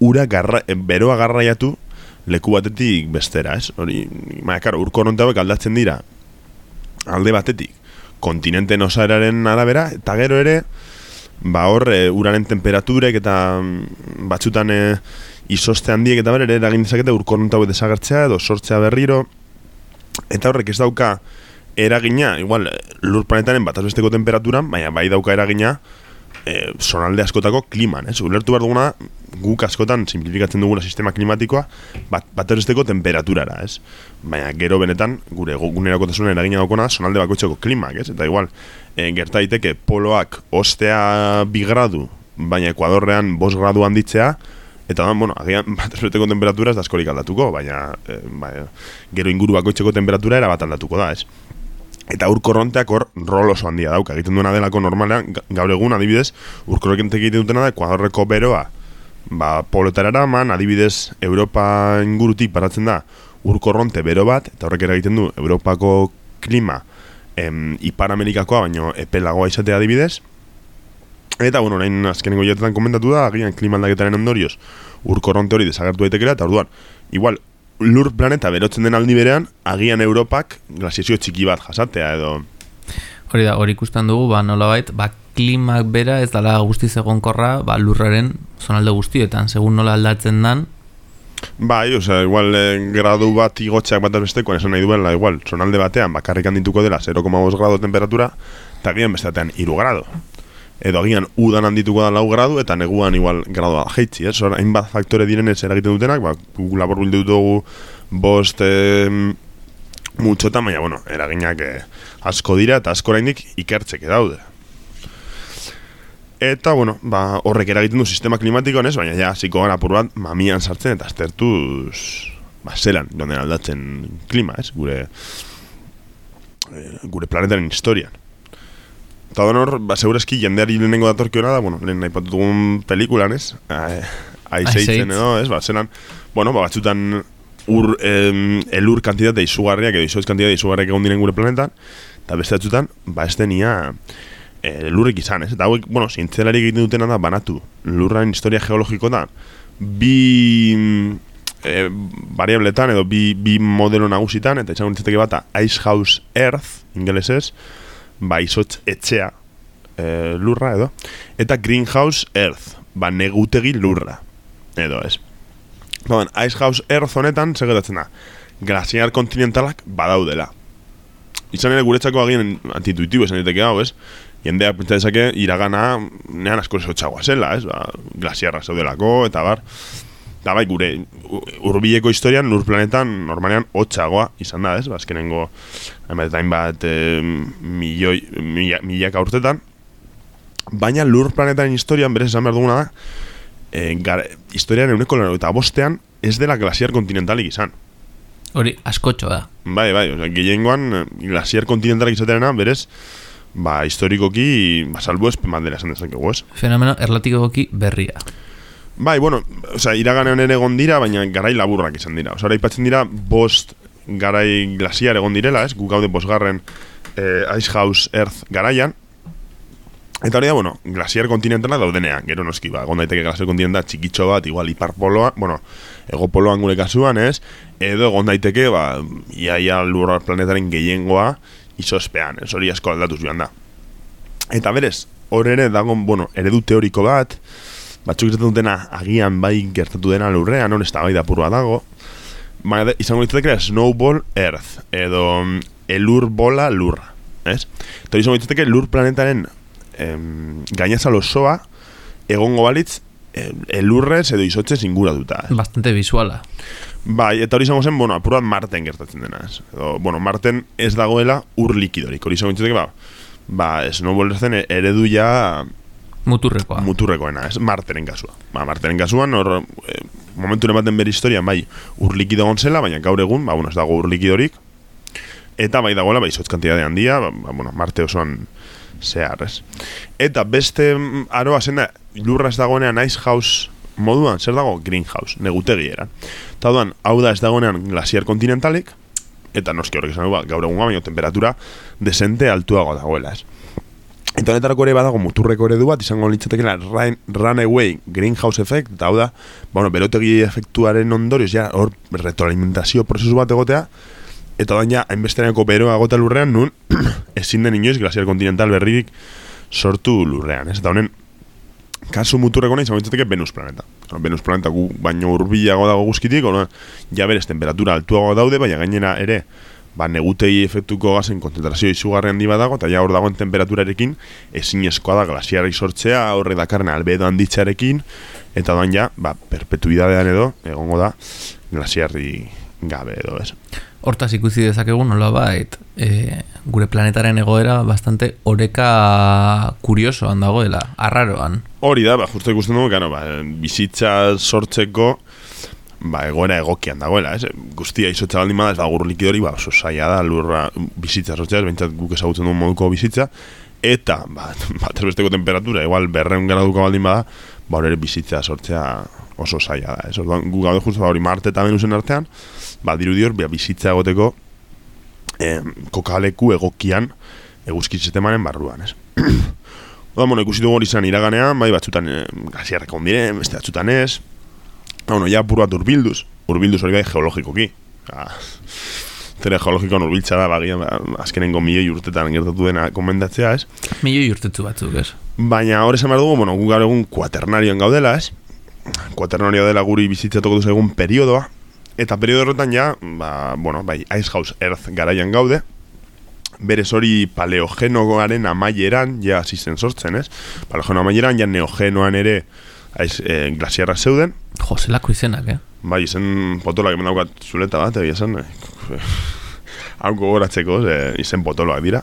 ura garra, beroa garraiatu leku batetik bestera, ez? Hori, maia, urko hauek aldatzen dira alde batetik kontinenten osaeraren arabera, eta gero ere, ba hor, e, uraren temperaturek eta mm, batzutan e, izoste handiek eta bere, eragin dezakete urko hauek desagertzea edo sortzea berriro, eta horrek ez dauka eragina, igual, lur planetaren bat azbesteko temperaturan, baina bai dauka eragina, e, sonalde askotako kliman, ez? Ulertu behar duguna, guk askotan simplifikatzen duguna sistema klimatikoa bat, bat temperaturara, ez? Baina gero benetan, gure gunerako tasunen eragina daukona, sonalde bakoitzeko klimak, ez? Eta igual, e, gerta daiteke poloak ostea bi gradu, baina ekuadorrean bos gradu handitzea, eta da, bueno, agian bat temperatura ez da askorik aldatuko, baina, e, baina gero inguru bakoitzeko temperatura era bat aldatuko da, ez? Eta urkorronteak hor rol oso handia dauka. Egiten duena delako normalean, gaur egun adibidez, urkorronteak egiten dutena da, kuadorreko beroa, ba, polotarara man, adibidez, Europa ingurutik paratzen da, urkorronte bero bat, eta horrek ere egiten du, Europako klima, em, Ipar Amerikakoa, baino epelagoa izatea adibidez, Eta, bueno, orain azkenengo jatetan komentatu da, agian klima aldaketaren ondorioz, urkorronte hori desagertu daitekera, eta orduan, igual, lur planeta berotzen den aldi berean, agian Europak glasiazio txiki bat jasatea edo... Hori da, hori ikusten dugu, ba, nola bait, ba, klimak bera ez dala guztiz egonkorra ba, lurraren zonalde guztietan, segun nola aldatzen dan. Bai, osea, igual eh, gradu bat igotxeak bat bestekoan esan nahi duela, igual, zonalde batean bakarrik handituko dela 0,5 grado temperatura, eta gian besteatean 3 grado edo agian udan handituko da lau gradu, eta neguan igual gradu da jeitzi, ez? Hora, hainbat faktore direnez eragiten dutenak, ba, labor bildu dugu bost e, mutxota, baina, bueno, eraginak eh, asko dira, eta asko oraindik ikertzeke daude. Eta, bueno, ba, horrek eragiten du sistema klimatiko, ez? Baina, ja, ziko gara apur bat, mamian sartzen, eta aztertuz, ba, zelan, donde aldatzen klima, ez? Gure, eh, gure planetaren historian. Eta donor, ba, segurazki jendeari lehenengo datorkiona da, bueno, lehen nahi patutugun pelikulan, ez? Aizeitzen edo, ez? Ba, zelan, bueno, ba, batzutan ur, em, elur kantitate izugarriak edo izoiz kantitate izugarriak egon diren gure planetan, eta beste batzutan, ba, ez denia e, lurrik izan, ez? Eta hauek, bueno, zintzelari egiten dutena da, banatu, lurrain historia geologiko da, bi e, variabletan edo bi, bi modelo nagusitan, eta izan ditzeteke bata Ice House Earth, ingelesez, ba, izotz etxea e, lurra edo, eta greenhouse earth, ba, negutegi lurra, edo ez. Ba, Icehouse Earth honetan, segetatzen da, glaziar kontinentalak badaudela. Izan ere guretzako agien antituitibo esan diteke hau, ez? Jendeak pentsa dezake iragana nean asko zela, ez? Ba, glaziarra zeudelako, eta bar. Da bai, gure urbileko historian, lur planetan, normalean, hotxagoa izan da, ez? Ba, azkenengo, hainbat, hainbat, e, milioi, mila, milaka urtetan. Baina lur planetaren historian, berez esan behar duguna da, e, gara, historian euneko lano eta bostean, ez dela glaziar kontinentalik izan. Hori, askotxo da. Bai, bai, oza, gehiengoan, eh, glaziar kontinentalak izatearena, berez, ba, historikoki, ba, salbu ez, mandela esan dezakegu, ez? Fenomeno erlatikoki berria. Bai, bueno, oza, iraganean ere egon dira, baina garai laburrak izan dira. Oza, ipatzen dira, bost garai glaziar egon direla, ez? Gu gaude bosgarren eh, Icehouse Earth garaian. Eta hori da, bueno, glaziar kontinentala daudenean, gero noski, ba, egon daiteke glaziar kontinenta txikitxo bat, igual hiparpoloa, bueno, egopoloan gure kasuan, ez? Edo egon daiteke, ba, iaia lurra planetaren gehiengoa izospean, ez hori asko aldatuz joan da. Eta berez, hor ere dago, bueno, eredu teoriko bat, batzuk izaten dutena agian bai gertatu dena lurrean, hor ez da bai da dago, baina izango ditzatek Snowball Earth, edo mm, elur bola lurra, ez? Eta izango ditzatek lur planetaren em, gainazal osoa egongo balitz elurrez edo izotzez inguratuta. ez? Bastante visuala. Bai, eta hori izango zen, bueno, apurat Marten gertatzen dena, ez? Edo, bueno, Marten ez dagoela ur likidorik, hori izango ditzatek, ba, ba, Snowball zen eredu ja Muturrekoa. muturrekoena, ez? Martenen kasua. Ba, Martenen kasuan, hor, e, momentu ematen bere historia, bai, ur likido egon zela, baina gaur egun, ba, bueno, ez dago ur likidorik, eta bai dagoela, bai, izotz kantitate handia, ba, ba, bueno, Marte osoan zehar? Eta beste mm, aroa zena, lurra ez dagoenean Icehouse moduan, zer dago? Greenhouse, negutegi era. Eta duan, hau da ez dagoenean glaziar kontinentalik, eta noski horrek esan ba, gaur egun baino temperatura desente altuago dagoela, ez? Eta honetarako ere badago muturreko eredu bat, izango litzatekela run, runaway greenhouse effect, eta hau da, bueno, berotegi efektuaren ondorioz, ja, hor retroalimentazio prozesu bat egotea, eta ja, hainbesteraneko beroa gota lurrean, nun, ezin den inoiz glaziar kontinental berririk sortu lurrean, ez? Eta honen, kasu muturreko nahi, izango litzateke Venus planeta. Venus planeta gu baino urbilago dago guzkitik, ona, ja berez, temperatura altuago daude, baina gainera ere, ba, negutei efektuko gazen konzentrazio izugarri handi bat dago, eta ja hor dagoen temperaturarekin ezin da glasiarri sortzea, horre dakarren albedo handitzarekin, eta doan ja, ba, perpetuidadean edo, egongo da, glasiarri gabe edo, ez? Hortaz ikusi dezakegu nola bait, e, gure planetaren egoera bastante oreka kuriosoan dagoela, arraroan. Hori da, ba, justo ikusten dugu, gano, ba, bizitza sortzeko, ba, egoera egokian dagoela, ez? Guztia izotza baldin bada, ez da gur likidori, ba, oso saia da, lurra bizitza sortzea, ez behintzat guk ezagutzen duen moduko bizitza, eta, ba, bat besteko temperatura, igual berreun graduko baldin bada, ba, hori bizitza sortzea oso saia da, ez? Orduan, gu gaude justu, ba, hori Marte eta Venusen artean, ba, dirudi hor, ba, bizitza egoteko eh, kokaleku egokian eguzki sistemaren barruan, ez? Oda, bueno, ikusi dugu hori izan iraganean, bai, batzutan eh, gaziarreko ondiren, beste batzutan ez, bueno, ja puro bat urbilduz, urbilduz hori bai geologikoki. Ja, Zere geologikoan urbiltza da, bagia, ba, azkenengo milioi urtetan gertatu dena komendatzea, ez? Milioi urtetzu batzuk, ez? Baina hori esan behar dugu, bueno, gu gaur egun kuaternarioan gaudela, ez? Kuaternario dela guri bizitza toko duz egun periodoa, eta periodo horretan ja, ba, bueno, bai, Icehouse Earth garaian gaude, berez hori paleogenoaren amaieran, ja, asisten sortzen, ez? Paleogeno amaieran, ja, neogenoan ere, aiz, e, glasiarra zeuden, Jo, zelako izenak, eh? bai, izen potoloak hemen daukat zuleta bat, egia esan, eh, hau gogoratzeko, ze, izen potoloak dira.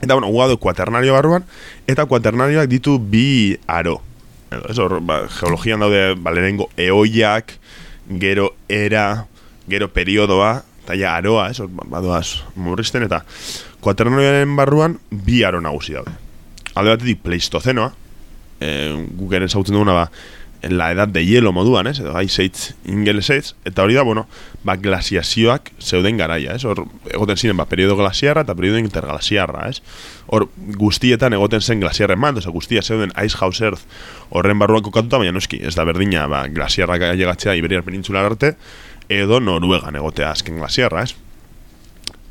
Eta, bueno, gugado kuaternario barruan, eta kuaternarioak ditu bi aro. Edo, ez hor, ba, geologian daude, ba, lehenengo eoiak, gero era, gero periodoa, eta ja aroa, ez, hor, ba, badoaz murrizten, eta kuaternarioaren barruan bi aro nagusi daude. Alde batetik pleistozenoa, e, guk ere ezagutzen duguna, ba, la edad de hielo moduan, ez? Edo Ice Age ingelesez, eta hori da, bueno, ba, glasiazioak zeuden garaia, ez? Hor, egoten ziren, ba, periodo glasiarra eta periodo interglasiarra, ez? Hor, guztietan egoten zen glasiarren bat, oza, guztia zeuden Icehouse Earth horren barruan kokatuta, baina noski, ez da berdina, ba, glasiarrak llegatzea Iberiar penintsular arte, edo Noruegan egotea azken glasiarra, ez?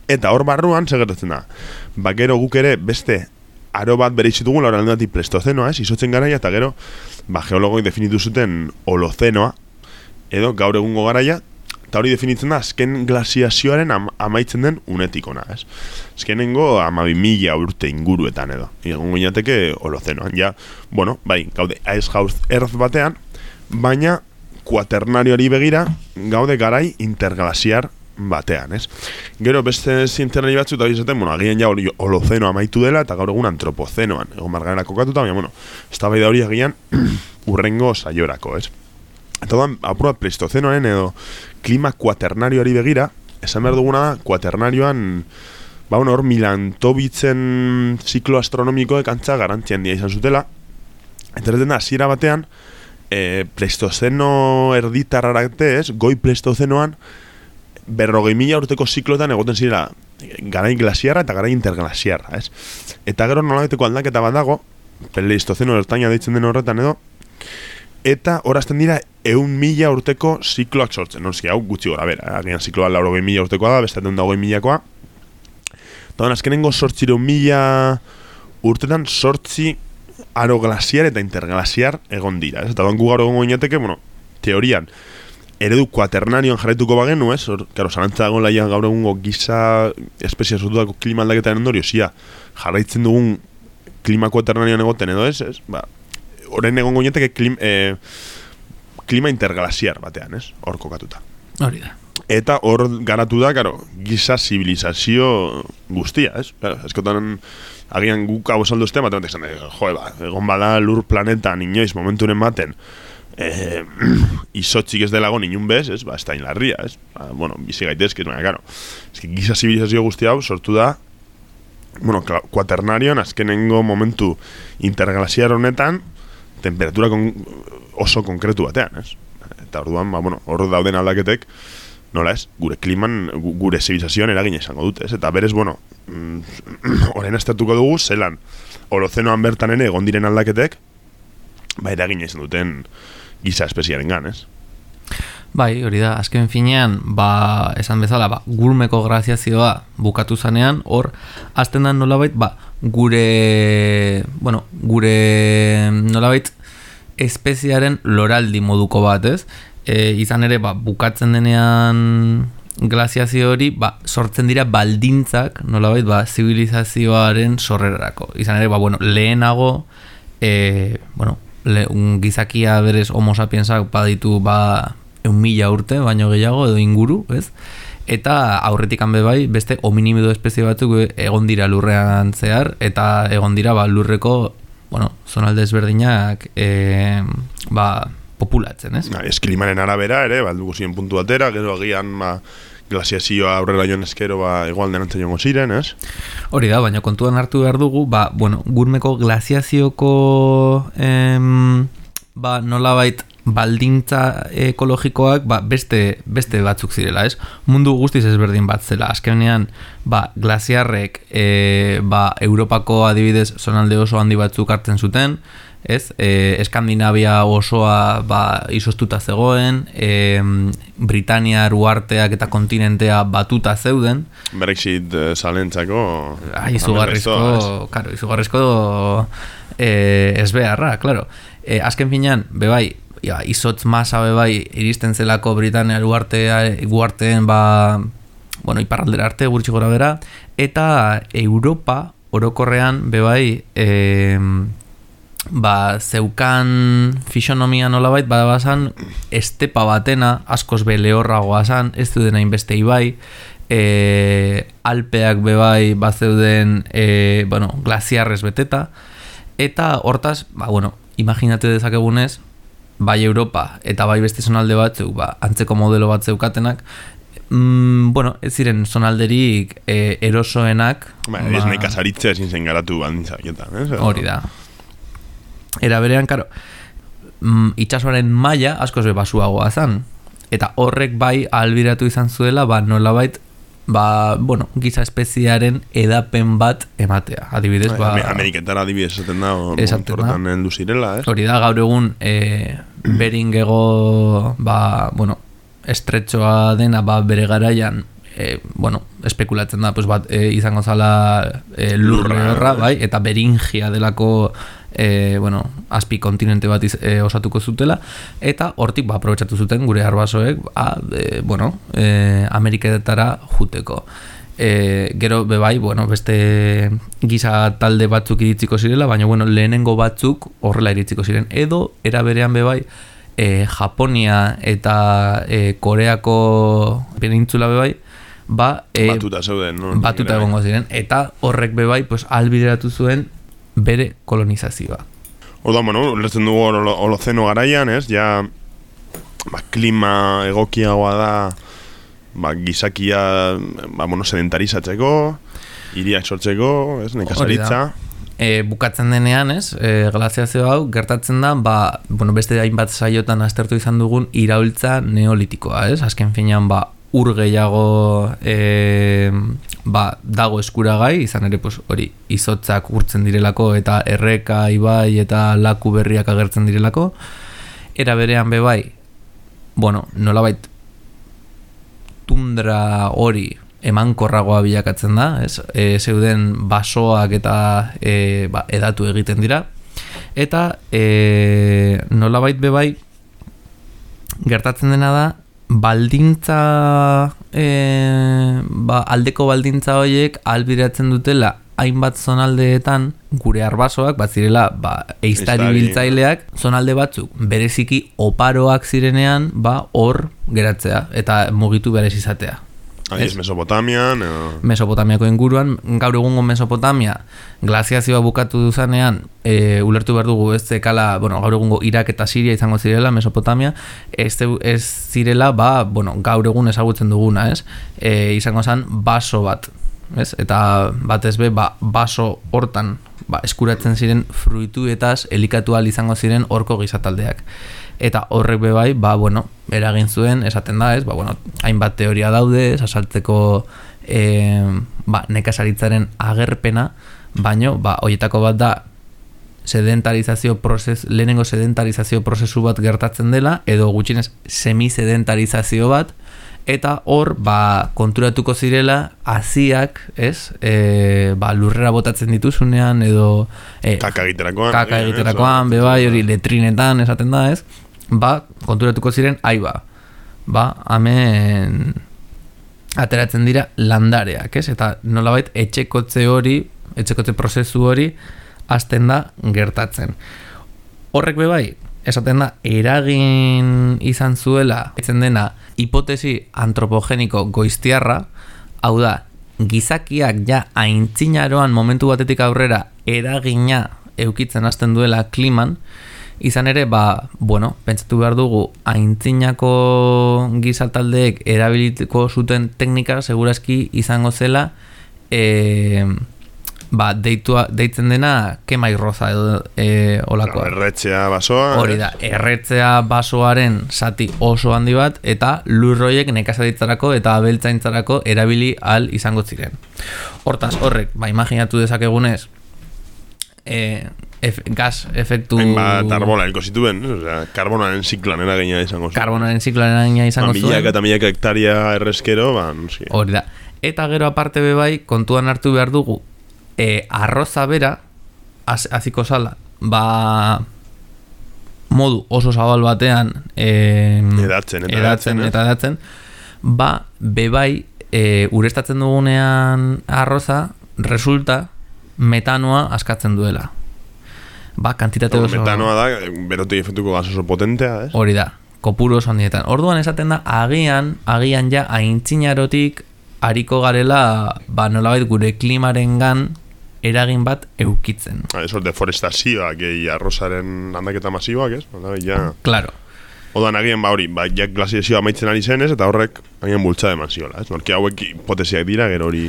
Eta hor barruan, segertatzen da, ba, gero guk ere beste aro bat bere izitugun, laura alde plestozenoa, ez, izotzen garaia, eta gero, ba, geologoi definitu zuten holozenoa, edo gaur egungo garaia, eta hori definitzen da, azken glasiazioaren am, amaitzen den unetikona, ez. Azkenengo amabi mila urte inguruetan edo. Egon guinateke holozenoan, ja, bueno, bai, gaude, aiz jauz erz batean, baina kuaternarioari begira, gaude garai interglasiar batean, ez? Gero beste zientzialari batzu eta izaten, bueno, agian ja hori holozeno amaitu dela eta gaur egun antropozenoan, egon margarena kokatuta, baina, bueno, ez da da hori agian urrengo saiorako, ez? Eta doan, apura pleistozenoaren edo klima kuaternarioari begira, esan behar duguna da, kuaternarioan, ba, bueno, hor, milantobitzen ziklo astronomikoek antza garantzien dia izan zutela, eta da, hasiera batean, e, pleistozeno erditarrarate, ez, goi pleistozenoan, berrogei mila urteko ziklotan egoten zirela garai glasiarra eta garai interglasiarra, ez? Eta gero nolabeteko aldaketa bat dago, pleistozeno ertaina deitzen den horretan edo, eta horazten dira eun mila urteko zikloak sortzen, norzi, hau gutxi gora bera, agian zikloa lauro mila urtekoa da, bestaten da hogei milakoa, eta azkenengo sortzireun mila urtetan sortzi aro glasiar eta interglasiar egon dira, ez? Eta doan gu gaur egon bueno, teorian, eredu kuaternarioan jarraituko bagenu, ez? Hor, karo, zarantza dagoen laian gaur egungo giza espezia sortutako klima aldaketaren ondorio, zia, jarraitzen dugun klima kuaternarioan egoten edo ez, ez? Ba, horren egon goineteke klim, e, klima intergalasiar batean, ez? Hor kokatuta. Hori da. Eta hor garatu da, karo, giza zibilizazio guztia, ez? Claro, eskotan agian guk hau esaldu este, bat jo, ba, egon bada lur planetan inoiz momenturen baten, eh, izotzik ez delago ninun bez, ez, ba, ez da inlarria, ez, ba, bueno, bizi gaitezke, baina, karo, ez que giza zibilizazio guzti hau sortu da, bueno, kuaternarion, azkenengo momentu intergalasiar honetan, temperatura kon, oso konkretu batean, ez, eta orduan, ba, bueno, hor dauden aldaketek, nola ez, gure kliman, gure zibilizazioan eragin izango dute, ez, eta berez, bueno, mm, estatuko dugu, zelan, orozenoan bertan ere, egon diren aldaketek, ba, eragin izan duten, giza espeziaren gan, ez? Bai, hori da, azken finean, ba, esan bezala, ba, gurmeko graziazioa bukatu zanean, hor, azten da nolabait, ba, gure, bueno, gure nolabait espeziaren loraldi moduko bat, ez? E, izan ere, ba, bukatzen denean glaziazio hori, ba, sortzen dira baldintzak, nolabait, ba, zibilizazioaren sorrerarako. Izan ere, ba, bueno, lehenago, e, bueno, le, un gizakia berez homo sapiensak baditu ba eun mila urte, baino gehiago edo inguru, ez? Eta aurretik hanbe bai, beste hominimido espezie batzuk egon dira lurrean zehar, eta egon dira ba, lurreko, bueno, zonalde ezberdinak e, ba, populatzen, ez? Na, esklimaren arabera ere, baldugu ziren puntu atera, gero agian ba, glasiazioa aurrera joan eskero ba, igual denantzen jongo ziren, ez? Hori da, baina kontuan hartu behar dugu, ba, bueno, gurmeko glasiazioko em, ba, nola bait baldintza ekologikoak ba, beste, beste batzuk zirela, ez? Mundu guztiz ezberdin bat zela. Azkenean, ba, glasiarrek e, ba, Europako adibidez zonalde oso handi batzuk hartzen zuten, ez? E, Eskandinavia osoa ba, izostuta zegoen, e, Britania ruarteak eta kontinentea batuta zeuden. Brexit e, salentzako... Ah, izugarrizko, karo, izugarrizko e, ez beharra, klaro. E, azken finean, bebai, ja, izotz masa bebai iristen zelako Britania ruartea, guarteen ba, bueno, iparraldera arte, gurtsi gora bera, eta Europa, orokorrean, bebai, eh, ba, zeukan fisonomia nolabait badabazan estepa batena askoz be lehorragoa zan, ez du dena inbeste ibai e, alpeak bebai bazeuden e, bueno, glasiarrez beteta. Eta hortaz, ba, bueno, imaginate dezakegunez bai Europa eta bai beste zonalde batzuk ba, antzeko modelo bat zeukatenak Mm, bueno, ez ziren zonalderik e, erosoenak ba, Ez nahi kasaritzea ezin zen garatu bandintza Hori da Era berean, karo, mm, itxasoaren maila askoz be basuagoa zan. Eta horrek bai albiratu izan zuela, ba, nolabait, ba, bueno, giza espeziaren edapen bat ematea. Adibidez, ba... Ameriketan adibidez esaten da, horretan heldu zirela, eh? Hori da, gaur egun, e, beringego, ba, bueno, estretxoa dena, ba, bere garaian, e, bueno, espekulatzen da, pues bat, e, izango zala e, Lurra. bai, eta beringia delako e, bueno, azpi kontinente bat iz, e, osatuko zutela, eta hortik ba, aprobetsatu zuten gure arbasoek, ba, e, bueno, e, Ameriketara juteko. E, gero bebai, bueno, beste giza talde batzuk iritziko zirela, baina bueno, lehenengo batzuk horrela iritziko ziren. Edo, era berean bebai, e, Japonia eta e, Koreako penintzula bebai, ba, e, Batuta zeuden, no? batuta egongo ziren. Eta horrek bebai, pues, albideratu zuen bere kolonizazioa. Orduan, bueno, ulertzen dugu holo- holozeno garaian, ez? Ja, ba, klima egokiagoa da, ba, gizakia, ba, bueno, sedentarizatzeko, iriak sortzeko, ez? Nekazaritza. E, bukatzen denean, ez, e, glaziazio hau gertatzen da, ba, bueno, beste hainbat saiotan aztertu izan dugun iraultza neolitikoa, ez? Azken finean, ba, ur gehiago e, ba, dago eskuragai, izan ere pues, hori izotzak urtzen direlako eta erreka, ibai eta laku berriak agertzen direlako. Era berean bebai, bueno, nolabait tundra hori emankorragoa bilakatzen da, ez? E, zeuden basoak eta e, ba, edatu egiten dira. Eta e, nolabait bebai gertatzen dena da baldintza e, ba, aldeko baldintza horiek albiratzen dutela hainbat zonaldeetan gure arbasoak bat zirela ba, eiztari biltzaileak zonalde batzuk bereziki oparoak zirenean ba hor geratzea eta mugitu berez izatea. Adiz, Mesopotamian, edo... Mesopotamiako inguruan, gaur egungo Mesopotamia glaziazioa bukatu duzanean, e, ulertu behar dugu ez zekala, bueno, gaur egungo Irak eta Siria izango zirela Mesopotamia, ez, ez zirela, ba, bueno, gaur egun ezagutzen duguna, ez? E, izango zen baso bat, ez? Eta batez be, ba, baso hortan, ba, eskuratzen ziren fruituetaz elikatu izango ziren horko gizataldeak. Eta horrek be bai, ba, bueno, eragin zuen, esaten da, ez, ba, bueno, hainbat teoria daude, ez, azaltzeko e, ba, nekazaritzaren agerpena, baino, ba, hoietako bat da, sedentarizazio prozes, lehenengo sedentarizazio prozesu bat gertatzen dela, edo gutxienez semisedentarizazio bat, eta hor, ba, konturatuko zirela, haziak, ez, e, ba, lurrera botatzen dituzunean, edo... E, Kaka egiterakoan. kaka egiterakoan, bebai, hori letrinetan esaten da, ez? Ba, konturatuko ziren, ai ba, ba, hemen ateratzen dira landareak, ez? Eta nolabait etxekotze hori, etxekotze prozesu hori, hasten da gertatzen. Horrek bebai, esaten da, eragin izan zuela, etzen dena, hipotesi antropogeniko goiztiarra, hau da, gizakiak ja aintzinaroan momentu batetik aurrera eragina eukitzen hasten duela kliman, izan ere, ba, bueno, pentsatu behar dugu, aintzinako gizataldeek erabiliteko zuten teknika segurazki izango zela, e, ba, deitua, deitzen dena kemai roza edo e, olakoa. Erretxea basoa. Hori da, erretzea basoaren zati oso handi bat eta lurroiek nekazaritzarako eta abeltzaintzarako erabili al izango ziren. Hortaz, horrek, ba, imaginatu dezakegunez, e, ef, gas efektu... Hainbat arbola elko zituen, ez? Osea, karbonaren ziklan eragina izango zuen. Karbonaren zikloaren izango ba, zuen. milaka eta milaka hektaria erreskero, ba, noski. Hori da. Eta gero aparte be bai, kontuan hartu behar dugu, e, arroza bera, az, aziko sala, ba, modu oso zabal batean, e, Edatzen eta edatzen, eh? eta edatzen, ba, bebai, e, urestatzen dugunean arroza, resulta metanoa askatzen duela. Ba, kantitate oso... Metanoa da, berotik efektuko gas oso potentea, ez? Hori da, kopuru oso handietan. Orduan esaten da, agian, agian ja, aintzinarotik hariko garela, ba, nolabait gure klimarengan eragin bat eukitzen. Ah, Eso, deforestazioak, gehi arrozaren landaketa masiboak, ez? Hala, ja... Claro, Odan agian, ba hori, ba, jak glaziazioa amaitzen ari zen, ez? Eta horrek, agian bultza eman ziola, ez? Norki hauek hipotesiak dira, gero hori...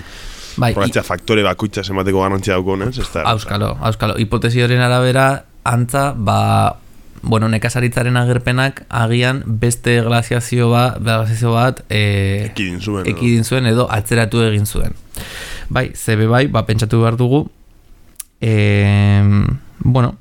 bai, Probatzea faktore bakoitza zenbateko garantzia daukon, ez? Auskalo, auskalo. Hipotesi horien arabera, antza, ba, bueno, nekazaritzaren agerpenak agian beste glaziazio bat, glaziazio bat e, Ekidin zuen, ekidin zuen edo atzeratu egin zuen. Bai, zebe bai, ba, pentsatu behar dugu, e, bueno,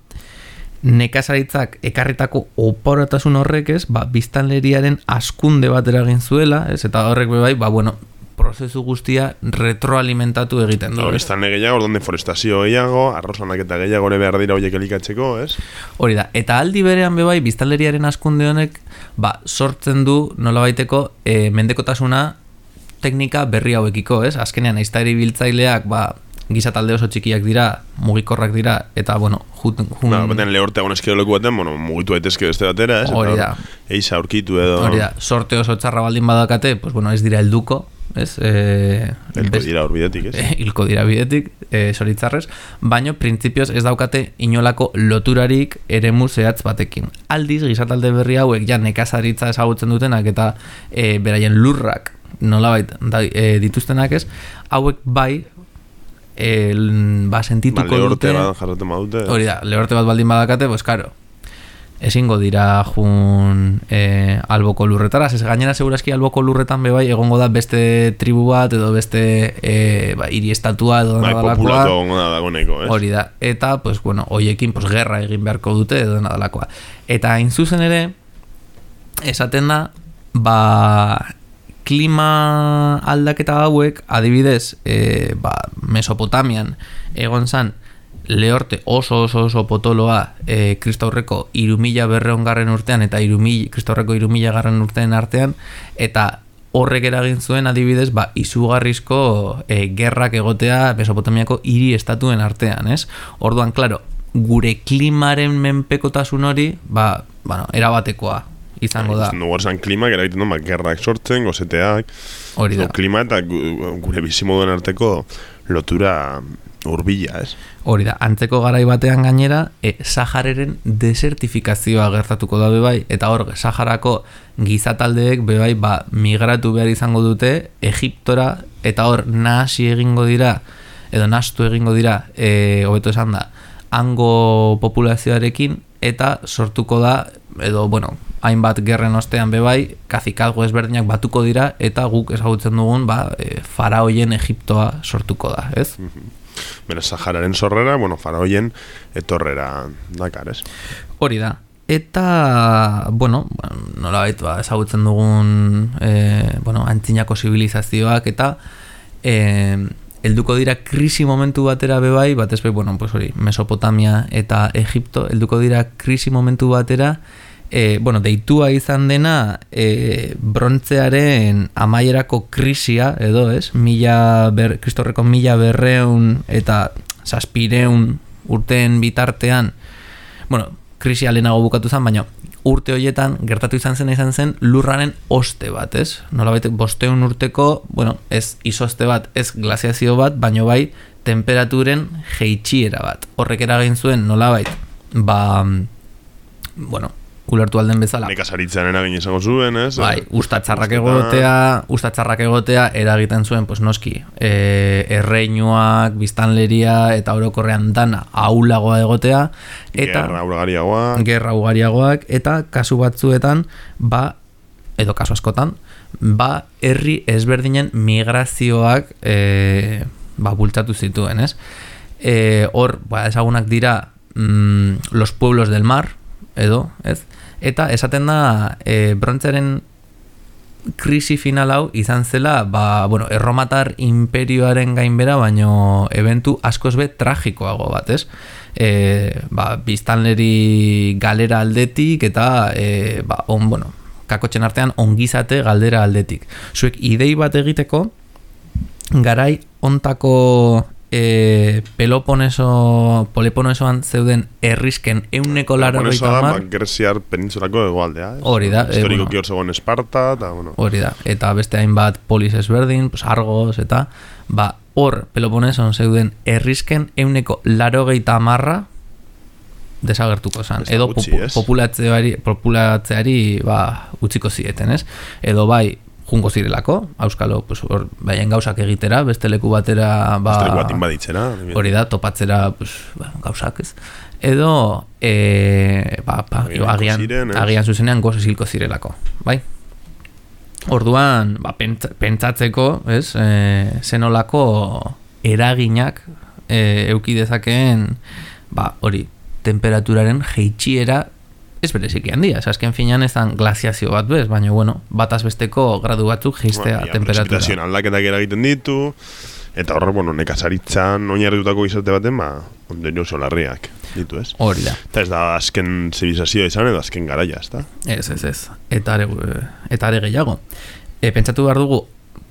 nekazaritzak ekarritako oporatasun horrek ez, ba, biztanleriaren askunde bat eragin zuela, ez, eta horrek bai, ba, bueno, prozesu guztia retroalimentatu egiten du. Ez? Biztan gehiago, orduan deforestazio gehiago, arrozanak eta gehiago ere behar dira horiek elikatzeko, ez? Hori da, eta aldi berean bebai, biztanleriaren askunde honek, ba, sortzen du nola baiteko e, mendekotasuna teknika berri hauekiko, ez? Azkenean, aiztari biltzaileak, ba, giza talde oso txikiak dira, mugikorrak dira, eta, bueno, jut, jun, Ba, baten lehorte egon eskero leku baten, bueno, mugitu daitezke beste batera, ez? Hori da. Eiza aurkitu edo... hori da, sorte oso txarra baldin badakate, pues, bueno, ez dira helduko, ez? E, Elko bes- dira hor bidetik, ez? Eh, hilko dira bidetik, e, soritzarrez, baino printzipioz ez daukate inolako loturarik eremu zehatz batekin. Aldiz, gizatalde berri hauek ja nekazaritza ezagutzen dutenak eta e, beraien lurrak nolabait da, e, dituztenak ez, hauek bai e, l- ba, Ba, sentituko lehorte dute bat jarraten badute. hori da, lehorte bat baldin badakate, pues karo ezingo dira jun e, alboko lurretara, ez gainera segurazki alboko lurretan bebai egongo da beste tribu bat edo beste e, ba, hiri estatua edo Bai, nadalakoa. populatu egongo da dagoeneko, ez? Hori da, eta, pues, bueno, hoiekin pues, gerra egin beharko dute edo nadalakoa. Eta hain zuzen ere, esaten da, ba, klima aldaketa hauek, adibidez, e, ba, Mesopotamian, egon zan, lehorte oso oso oso potoloa e, kristaurreko irumila berreon urtean eta irumila, kristaurreko irumila garren urtean artean eta horrek eragin zuen adibidez ba, izugarrizko e, gerrak egotea Mesopotamiako hiri estatuen artean, ez? Orduan, claro, gure klimaren menpekotasun hori, ba, bueno, erabatekoa izango da. Ikusten dugu hor zan klimak eragiten du, ba, gerrak sortzen, gozeteak, Hori da. klima eta gu- gure bizimoduen arteko lotura urbila, ez? Hori da, antzeko garai batean gainera, e, Sahareren desertifikazioa gertatuko da bebai, eta hor, Saharako gizataldeek bebai ba, migratu behar izango dute Egiptora, eta hor, nahasi egingo dira, edo nastu egingo dira, e, hobeto esan da, hango populazioarekin, eta sortuko da, edo, bueno, hainbat gerren ostean bebai, kazikazgo ezberdinak batuko dira, eta guk ezagutzen dugun, ba, e, faraoien Egiptoa sortuko da, ez? Bera, Sahararen sorrera, bueno, faraoien etorrera dakar, ez? Hori da. Eta, bueno, nola ba, ezagutzen dugun, e, bueno, antzinako zibilizazioak eta e, helduko dira krisi momentu batera bebai, batez be, bueno, pues hori, Mesopotamia eta Egipto, helduko dira krisi momentu batera, e, bueno, deitua izan dena e, brontzearen amaierako krisia, edo ez, mila ber, kristorreko mila berreun eta saspireun urteen bitartean, bueno, krisia lehenago bukatu zen, baina urte hoietan gertatu izan zen izan zen lurraren oste bat, ez? Nolabait bosteun urteko, bueno, ez izoste bat, ez glaziazio bat, baino bai temperaturen jeitxiera bat. Horrek eragin zuen nolabait, ba, bueno, ulertu alden bezala. Nekazaritzen eragin izango zuen, ez? Bai, ustatxarrak egotea, ustatxarrak egotea eragiten zuen, pues noski, e, erreinuak, biztanleria eta orokorrean dana aulagoa egotea eta Gerra urgariagoa. gerra ugariagoak eta kasu batzuetan ba edo kasu askotan ba herri ezberdinen migrazioak e, ba bultzatu zituen, ez? E, hor, ba, ezagunak dira mm, los pueblos del mar edo, ez? Eta esaten da e, brontzaren krisi final hau izan zela, ba, bueno, erromatar imperioaren gainbera, baino eventu askoz be tragikoago bat, ez? E, ba, biztanleri galera aldetik eta e, ba, on, bueno, kakotxen artean ongizate galdera aldetik. Zuek idei bat egiteko, garai ontako e, Peloponeso, Peloponesoan zeuden errisken euneko laro Bueno, da, mar, ba, Greziar penintsulako egoaldea. ez? Hori da, eh, Historiko bueno. hor zegoen Esparta, eta, bueno, Hori da, eta beste hainbat polis ezberdin, pues Argos, eta ba, hor Peloponeson zeuden errisken euneko laro marra desagertuko zan. Da Edo gutxi, popu- populatzeari, populatzeari ba, utziko zieten, ez? Edo bai, jungo zirelako, auskalo, pues, hor, baien gauzak egitera, beste leku batera, ba, hori da, topatzera pues, ba, gauzak, ez? Edo, e, ba, ba, Agian agian, ziren, ez? agian zuzenean gozo zilko zirelako, bai? Orduan, ba, pentsa- pentsatzeko, ez, e, zenolako eraginak e, euki dezakeen, ba, hori, temperaturaren jeitxiera ez bereziki handia, ez azken finean ez dan glaziazio bat bez, baina bueno, bataz besteko gradu batzuk geistea Bueno, temperatura. prezipitazioen aldaketak eragiten ditu, eta horrek, bueno, nekazaritzan oinarritutako izate baten, ba, ondorio solarriak ditu, ez? Hori da. Eta ez da azken zibilizazioa izan edo azken garaia, ez da? Ez, ez, ez. Eta are, eta are gehiago. E, pentsatu behar dugu,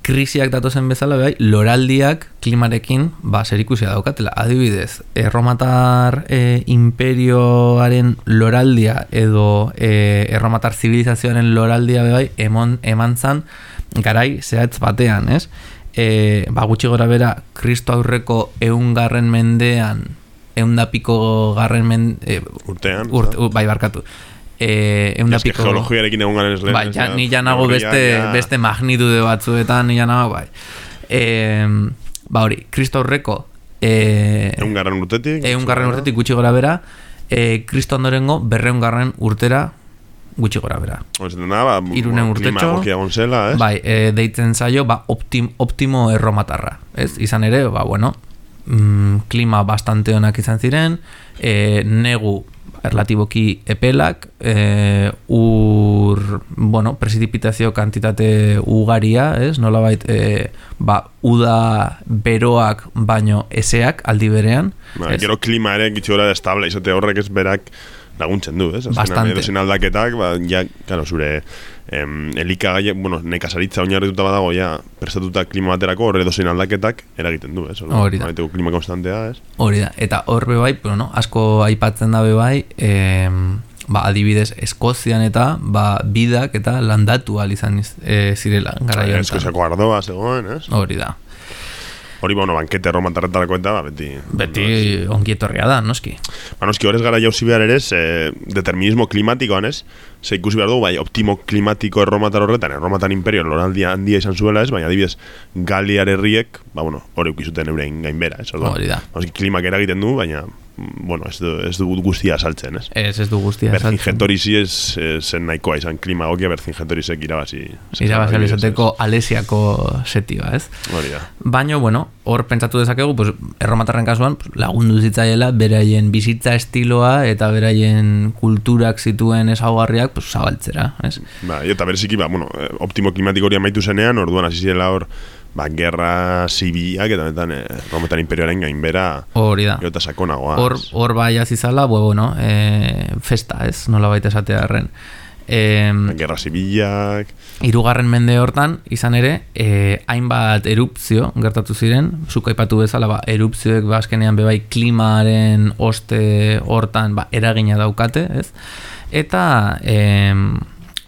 krisiak datozen bezala, bai, loraldiak klimarekin, ba, zerikusia daukatela. Adibidez, erromatar e, imperioaren loraldia edo e, erromatar zibilizazioaren loraldia, bai, emon, eman zan, garai zehatz batean, ez? E, ba, gutxi gora bera, kristo aurreko eungarren mendean, eundapiko garren men, e, Urtean. urt, bai, barkatu. E, Ez que eundapiko... geologiarekin egon garen ez lehen. Bai, ja, ni ja nago beste, ja. beste magnitude batzuetan, ni ja bai. E, ba hori, kristo aurreko e, Egun garran urtetik. eun garren urtetik gutxi gora bera, e, kristo ondorengo berreun garren urtera gutxi gora bera. Oizaten da, ba, Hirunen bueno, klima urtetxo. egokia egon zela, ez? Bai, e, deitzen zaio, ba, optim, optimo erromatarra. Ez? Izan ere, ba, bueno, mm, klima bastante onak izan ziren, e, negu relatiboki epelak, e, ur, bueno, precipitazio kantitate ugaria, ez? Nolabait, e, ba, uda beroak baino eseak aldi berean. Ba, ez? gero klima ere gitxi gora estable, izate horrek ez berak laguntzen du, ez? Azkenean, Bastante. edozein aldaketak, ba, ja, claro, zure em, elikagai, bueno, nekazaritza oinarrituta badago, ja, prestatuta klima baterako horre edozein aldaketak eragiten du, ez? Hori da. Baiteko klima konstantea, ez? Hori da, eta hor be bai, bueno, asko aipatzen da be bai, em, ba, adibidez Eskozian eta ba, bidak eta landatu izan iz, e, zirela gara Bai, Eskoziako ardoa zegoen, ez? Hori da. Hori, bueno, bankete erromatarretarako eta, ba, beti... Beti ongi etorria da, noski. Ba, noski horrez gara jauzi behar ere, ze, determinismo klimatikoan, ez? Ze ikusi behar dugu, bai, optimo klimatiko erromatar horretan, erromatar imperio loraldia handia izan zuela, ez? Baina, adibidez, Galiar herriek, ba, bueno, hori ukizuten eurein gainbera, ez? Hori da. Noski klimak eragiten du, baina, bueno, ez du, ez du guztia saltzen, ez? Ez ez du guztia saltzen. Berzingetorizi ez, ez zen nahikoa izan klima gokia, Berzingetorizik irabazi. Irabazi adibidez, izateko alesiako setioa, ez? Hori da. Baina, bueno, hor pentsatu dezakegu, pues, erromatarren kasuan pues, lagundu zitzaiela beraien bizitza estiloa eta beraien kulturak zituen ezaugarriak pues, zabaltzera, ez? Ba, eta bereziki, ba, bueno, eh, optimo klimatiko hori amaitu zenean, orduan hasi zirela hor, ba, gerra zibilak eta benetan, eh, rometan imperioaren gainbera, Hori da. gero eta sakonagoa. Hor, hor bai azizala, bu, bueno, e, festa, ez? Nola baita esatearen. E, Gerra zibilak, irugarren mende hortan, izan ere, e, hainbat erupzio gertatu ziren, zuk aipatu bezala, ba, erupzioek ba, azkenean bebai klimaren oste hortan ba, eragina daukate, ez? Eta, e,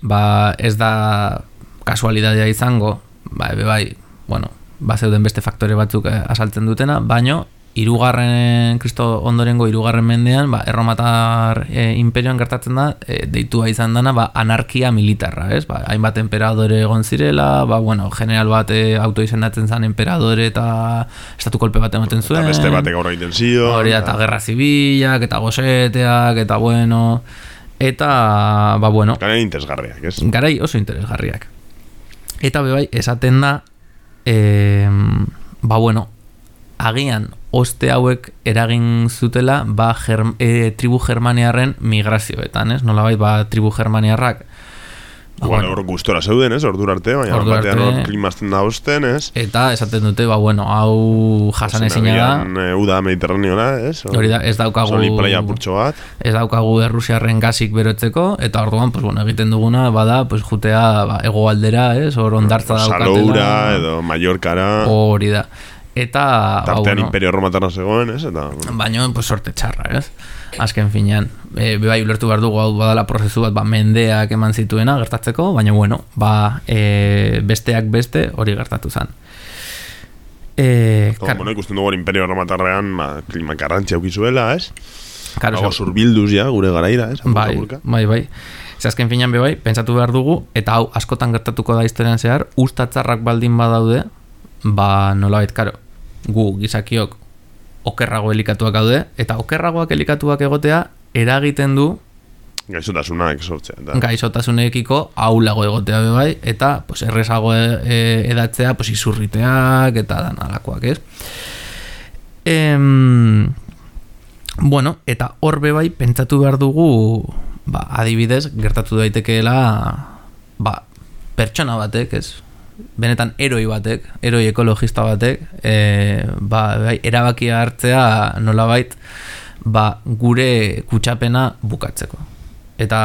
ba, ez da kasualidadea izango, ba, bebai, bueno, ba, zeuden beste faktore batzuk eh, asaltzen dutena, baino, irugarren, kristo ondorengo irugarren mendean, ba, erromatar e, imperioan gertatzen da, e, deitua izan dana, ba, anarkia militarra, ez? Ba, hainbat emperadore egon zirela, ba, bueno, general bat e, auto izendatzen zen emperadore eta estatu kolpe bat ematen zuen. eta beste batek aurra egiten zio. Hori eta gerra zibilak, eta goseteak, eta bueno, eta, ba, bueno, Garen interesgarriak, ez? garai oso interesgarriak. Eta bebai, esaten da, e, ba bueno, agian oste hauek eragin zutela ba germ, e, tribu germaniarren migrazioetan, ez? Nolabait ba tribu germaniarrak ba, bueno, hor gustora zeuden, ez? Ordura arte, baina Ordura batean hor klimazten da osten, ez? eta esaten dute, ba bueno, hau jasan ezina da, eh, uda mediterraneora, ez? hori da, ez daukagu Soli playa purtxo bat. ez daukagu errusiarren gasik berotzeko eta orduan pues bueno, egiten duguna bada pues jutea ba, hegoaldera, ez? Hor ondartza daukatela. Saloura edo Mallorcara. Hori da. Eta, ba, Tartean bueno, imperio romatarra zegoen, ez? Eta, bueno, baino, pues, sorte txarra, ez? Azken finean, e, bai ulertu behar dugu hau badala prozesu bat, ba, mendeak eman zituena gertatzeko, baina, bueno, ba, e, besteak beste hori gertatu zen. E, Eta, kar, bueno, ikusten dugu imperio romatarrean, ba, klima garrantzia aukizuela, ez? karo, Hago zurbilduz ja, gure garaira, ez? bai, Apurka-apurka. bai, bai. Ze azken finean be bai, pentsatu behar dugu, eta hau askotan gertatuko da historian zehar, ustatzarrak baldin badaude, ba nolabait, karo, gu gizakiok okerrago elikatuak gaude, eta okerragoak elikatuak egotea eragiten du Gaixotasunak sortzea. Eta, gaixotasunekiko aulago egotea be bai, eta pues, errezago e, e, edatzea pues, izurriteak eta dan alakoak, ez? Em, bueno, eta hor bai pentsatu behar dugu ba, adibidez, gertatu daitekeela, ba, pertsona batek, ez, benetan eroi batek, eroi ekologista batek, e, ba, bai, erabakia hartzea nolabait, ba, gure kutsapena bukatzeko. Eta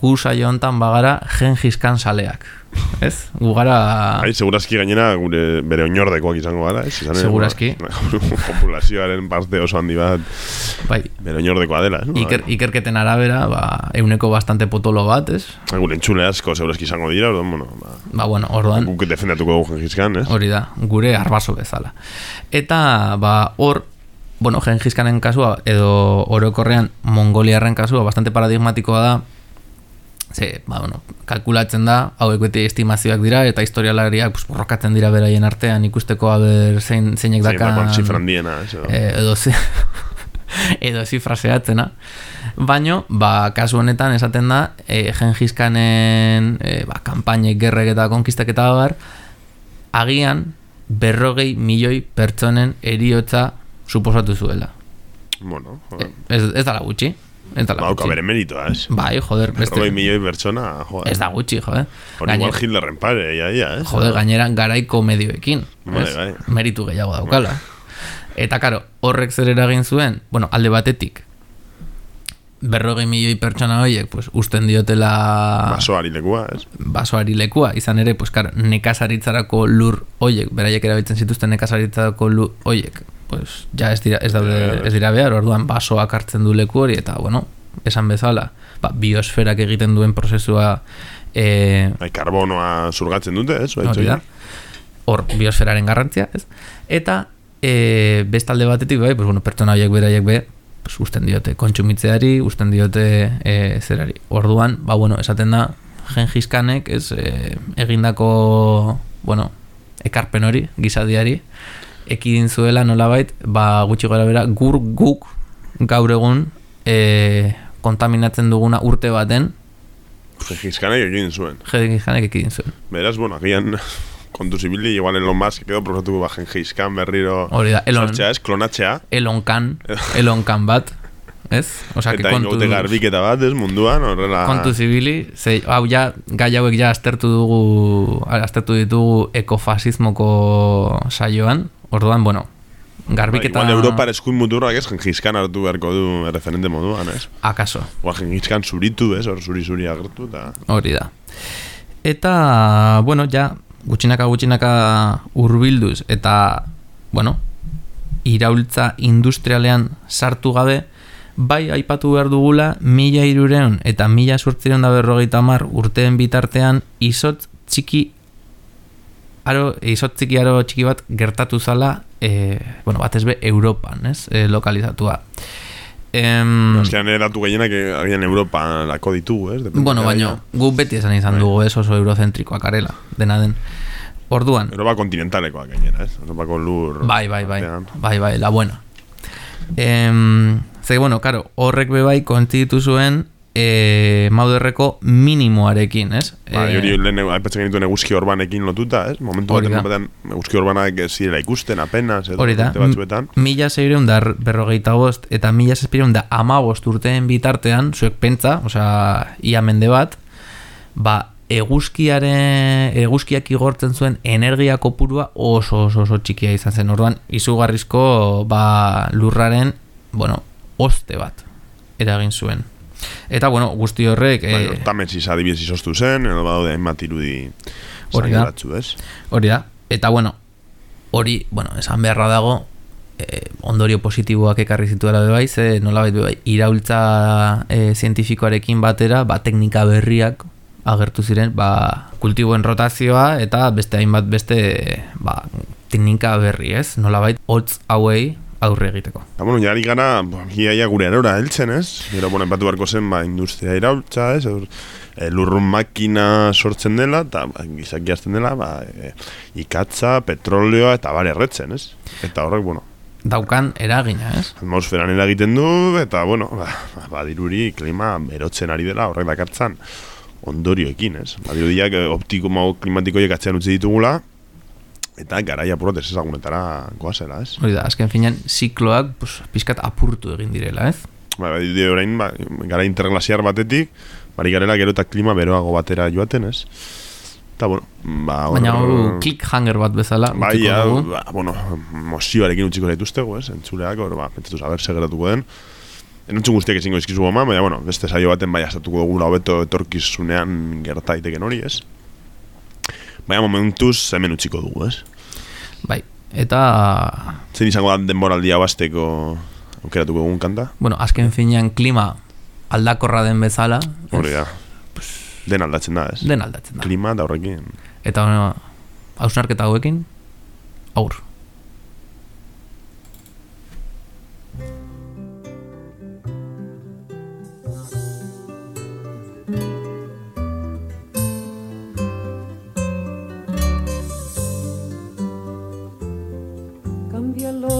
gu saio hontan bagara jengizkan saleak. Ez? Gu gara... Bai, segurazki gainera gure bere oinordekoak izango gara, ez? Izan, Segurazki. populazioaren parte oso handi bat Bai, bere oinordekoa dela, ez? Iker, ikerketen arabera, ba, euneko bastante potolo bat, ez? Ba, Gure entzule asko segurazki izango dira, orduan, bueno, ba, Ba, bueno, orduan, guk defendatuko dugu jengizkan, ez? hori da, gure arbaso bezala. Eta, ba, hor, bueno, Gengizkanen kasua, edo orokorrean Mongoliarren kasua, bastante paradigmatikoa da, ze, ba, bueno, kalkulatzen da, hauek beti estimazioak dira, eta historialariak pues, borrokatzen dira beraien artean ikusteko aber zein, zeinek Zein dakan... dakoan zifra handiena, eh, edo zi, edo zifra zehatzena. Baino, ba, kasu honetan esaten da, e, Gengizkanen e, ba, kanpainek, gerrek eta konkistak eta bar, agian berrogei milioi pertsonen eriotza suposatu zuela. Bueno, E, joder. ez, ez dala gutxi. Ez dala Bauka gutxi. bere meritoa, ez? Bai, joder, beste. Berrogei milioi pertsona, joder. Ez da gutxi, joder. Hori igual Hitlerren pare, ia, ia, ez? Joder, gainera garaiko medioekin. Bai, bai. Meritu gehiago daukala. Eta karo, horrek zer eragin zuen, bueno, alde batetik, berrogei milioi pertsona horiek, pues, usten diotela Basoari lekua, ez? basoari lekua, izan ere, pues, karo, nekazaritzarako lur hoiek, beraiek erabiltzen zituzten nekazaritzarako lur hoiek, pues, ja ez dira, ez, daude, ez dira behar, orduan basoak hartzen du leku hori, eta, bueno, esan bezala, ba, biosferak egiten duen prozesua eh, Bai, karbonoa zurgatzen dute, ez? Bai, hori da. Hor biosferaren garrantzia, ez? Eta e, bestalde batetik bai, pues, bueno, pertsona horiek beraiek be, pues, usten diote kontsumitzeari, usten diote e, zerari. Orduan, ba, bueno, esaten da, Gengizkanek, ez, e, egindako, bueno, ekarpen hori, gizadiari, ekidin zuela nolabait, ba, gutxi gara bera, gur guk gaur egun e, kontaminatzen duguna urte baten, Gengizkanek egin zuen. Gengizkanek ekidin zuen. Beraz, bueno, agian kontu zibili, igual Elon Musk edo probatuko ba Gengizkan berriro Hori da, Elon, sortzea, ez? Klonatzea. elonkan, elonkan bat, ez? Que Eta kontu, ingote garbiketa bat, ez, munduan, horrela... kontu zibili, ze, hau ja, gai hauek ja aztertu dugu, aztertu ditugu ekofasismoko saioan, orduan, bueno, Ba, garbiketa... igual Europar eskuin muturrak ez, Gengizkan hartu beharko du referente moduan, ez? Akaso, Igual Gengizkan zuritu, ez? Hor zuri-zuri agertu, eta... hori da. Eta, bueno, ja, gutxinaka gutxinaka urbilduz, eta, bueno, iraultza industrialean sartu gabe, bai aipatu behar dugula, mila irureun eta mila sortzireun da berrogeita mar urteen bitartean izot txiki aro, izot txiki aro txiki bat gertatu zala, e, bueno, batez be Europan, ez, e, lokalizatua. Em, Azkenean ere datu gehienak eh, agian Europa lako ditugu, ez? Depende bueno, baino, gu beti esan izan dugu, ez oso eurozentrikoak arela, dena den. Orduan, Europa kontinentalekoak gainera, ez? Europako lur... Bai, bai, bai. artean. Bai, bai, la buena. Em, ze, bueno, karo, horrek be bai kontzitu zuen e, mauderreko minimoarekin, ez? Ba, Eh, hori lehen aipatzen genituen eguzki orbanekin lotuta, ez? Momentu baten batean eguzki orbanak zirela ikusten apenas, edo Hori da, batzuetan. mila zeireun da berrogeita bost eta mila zazpireun da amabost urteen bitartean, zuek pentsa, osea, ia mende bat, ba, eguzkiaren, eguzkiak igortzen zuen energia kopurua oso oso oso txikia izan zen. Orduan, izugarrizko ba, lurraren, bueno, oste bat eragin zuen. Eta, bueno, guzti horrek... Bai, eh, Tametziz adibidez izoztu zen, edo badaude hainbat irudi Hori da. batzu, ez? Hori da. Eta bueno, hori, bueno, esan beharra dago, eh, ondorio positiboak ekarri zituela be bai, ze nolabait be bai, iraultza eh, zientifikoarekin batera, ba, teknika berriak agertu ziren, ba, kultiboen rotazioa eta beste hainbat beste ba, teknika berri, ez? Nolabait, hotz hauei aurre egiteko. Eta, bueno, jari gara, bo, iaia gure erora heltzen, ez? Gero, bueno, empatu beharko zen, ba, industria iraultza, ez? Eur, e, lurrun makina sortzen dela, eta ba, gizaki hasten dela, ba, e, ikatza, petroleoa, eta bare erretzen, ez? Eta horrek, bueno, Daukan eragina, ez? atmosferan eragiten du, eta, bueno, ba, ba, badiruri klima berotzen ari dela, horrek dakartzan ondorioekin, ez? Badirudiak e, optiko klimatikoiek atzean utzi ditugula, eta garaia apurot ez ezagunetara goazela, ez? Hori da, azken finean zikloak pues, pizkat apurtu egin direla, ez? ba, bai, orain, ba, gara interglasiar batetik, bari garela gero eta klima beroago batera joaten, ez? Eta, bueno, ba, Baina hor clickhanger bat bezala. Ja, dugu. ba, bueno, mozioarekin utziko zaituztego, ez? Entzuleak, hor, ba, pentsatu saber segeratuko den. Enontzun guztiak ezingo izkizu goma, baina, bueno, beste saio baten bai astatuko dugu hobeto etorkizunean gerta daiteken hori, ez? Baina momentuz hemen utziko dugu, ez? Bai, eta, Zein izango da denboraldia basteko aukeratuko dugun kanta? bueno, azken finean klima aldakorra den bezala, ez? Hori da. Den aldatzen da, ez? den aldatzen da. Klima da horrekin. Eta bueno, hausnarketa hauekin, aur.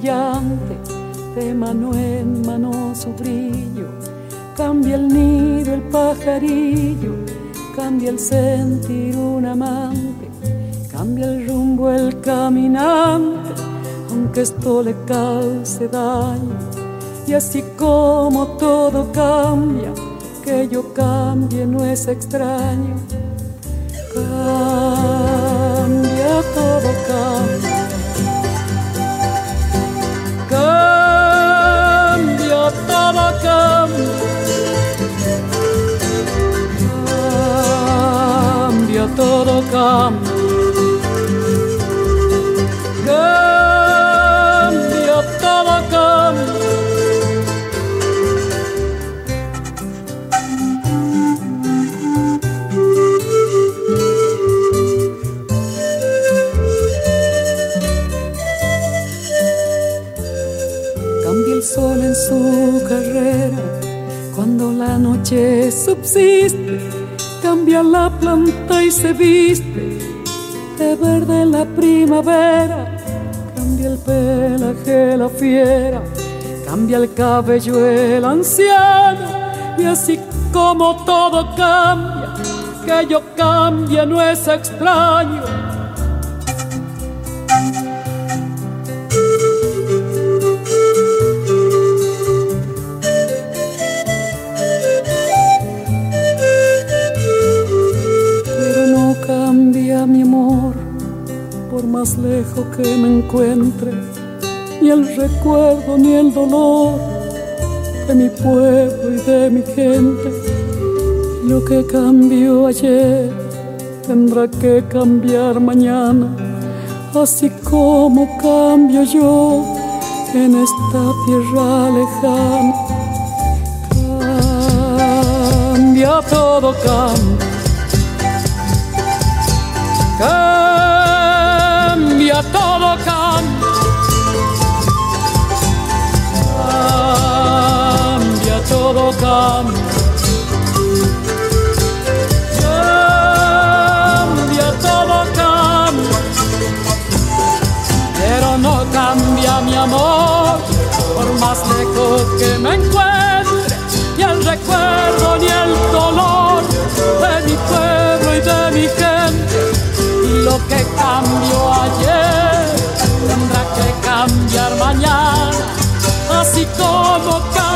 De mano en mano su brillo. Cambia el nido, el pajarillo, cambia el sentir un amante. Cambia el rumbo, el caminante, aunque esto le cause daño. Y así como todo cambia, que yo cambie no es extraño. Cambia, todo. Cambia, cambia. Todo. Cambia, noche subsiste. Cambia la planta y se viste de verde la primavera. Cambia el pelaje la fiera. Cambia el cabello el anciano. Y así como todo cambia, que yo cambie no es extraño. Más lejos que me encuentre, ni el recuerdo ni el dolor de mi pueblo y de mi gente. Lo que cambió ayer tendrá que cambiar mañana, así como cambio yo en esta tierra lejana. Cambia todo cambia. Cambia todo cambia. Cambia, todo cambia. Cambia, todo cambia. Pero no cambia mi amor, por más lejos que me encuentre, ni el recuerdo ni el dolor. así como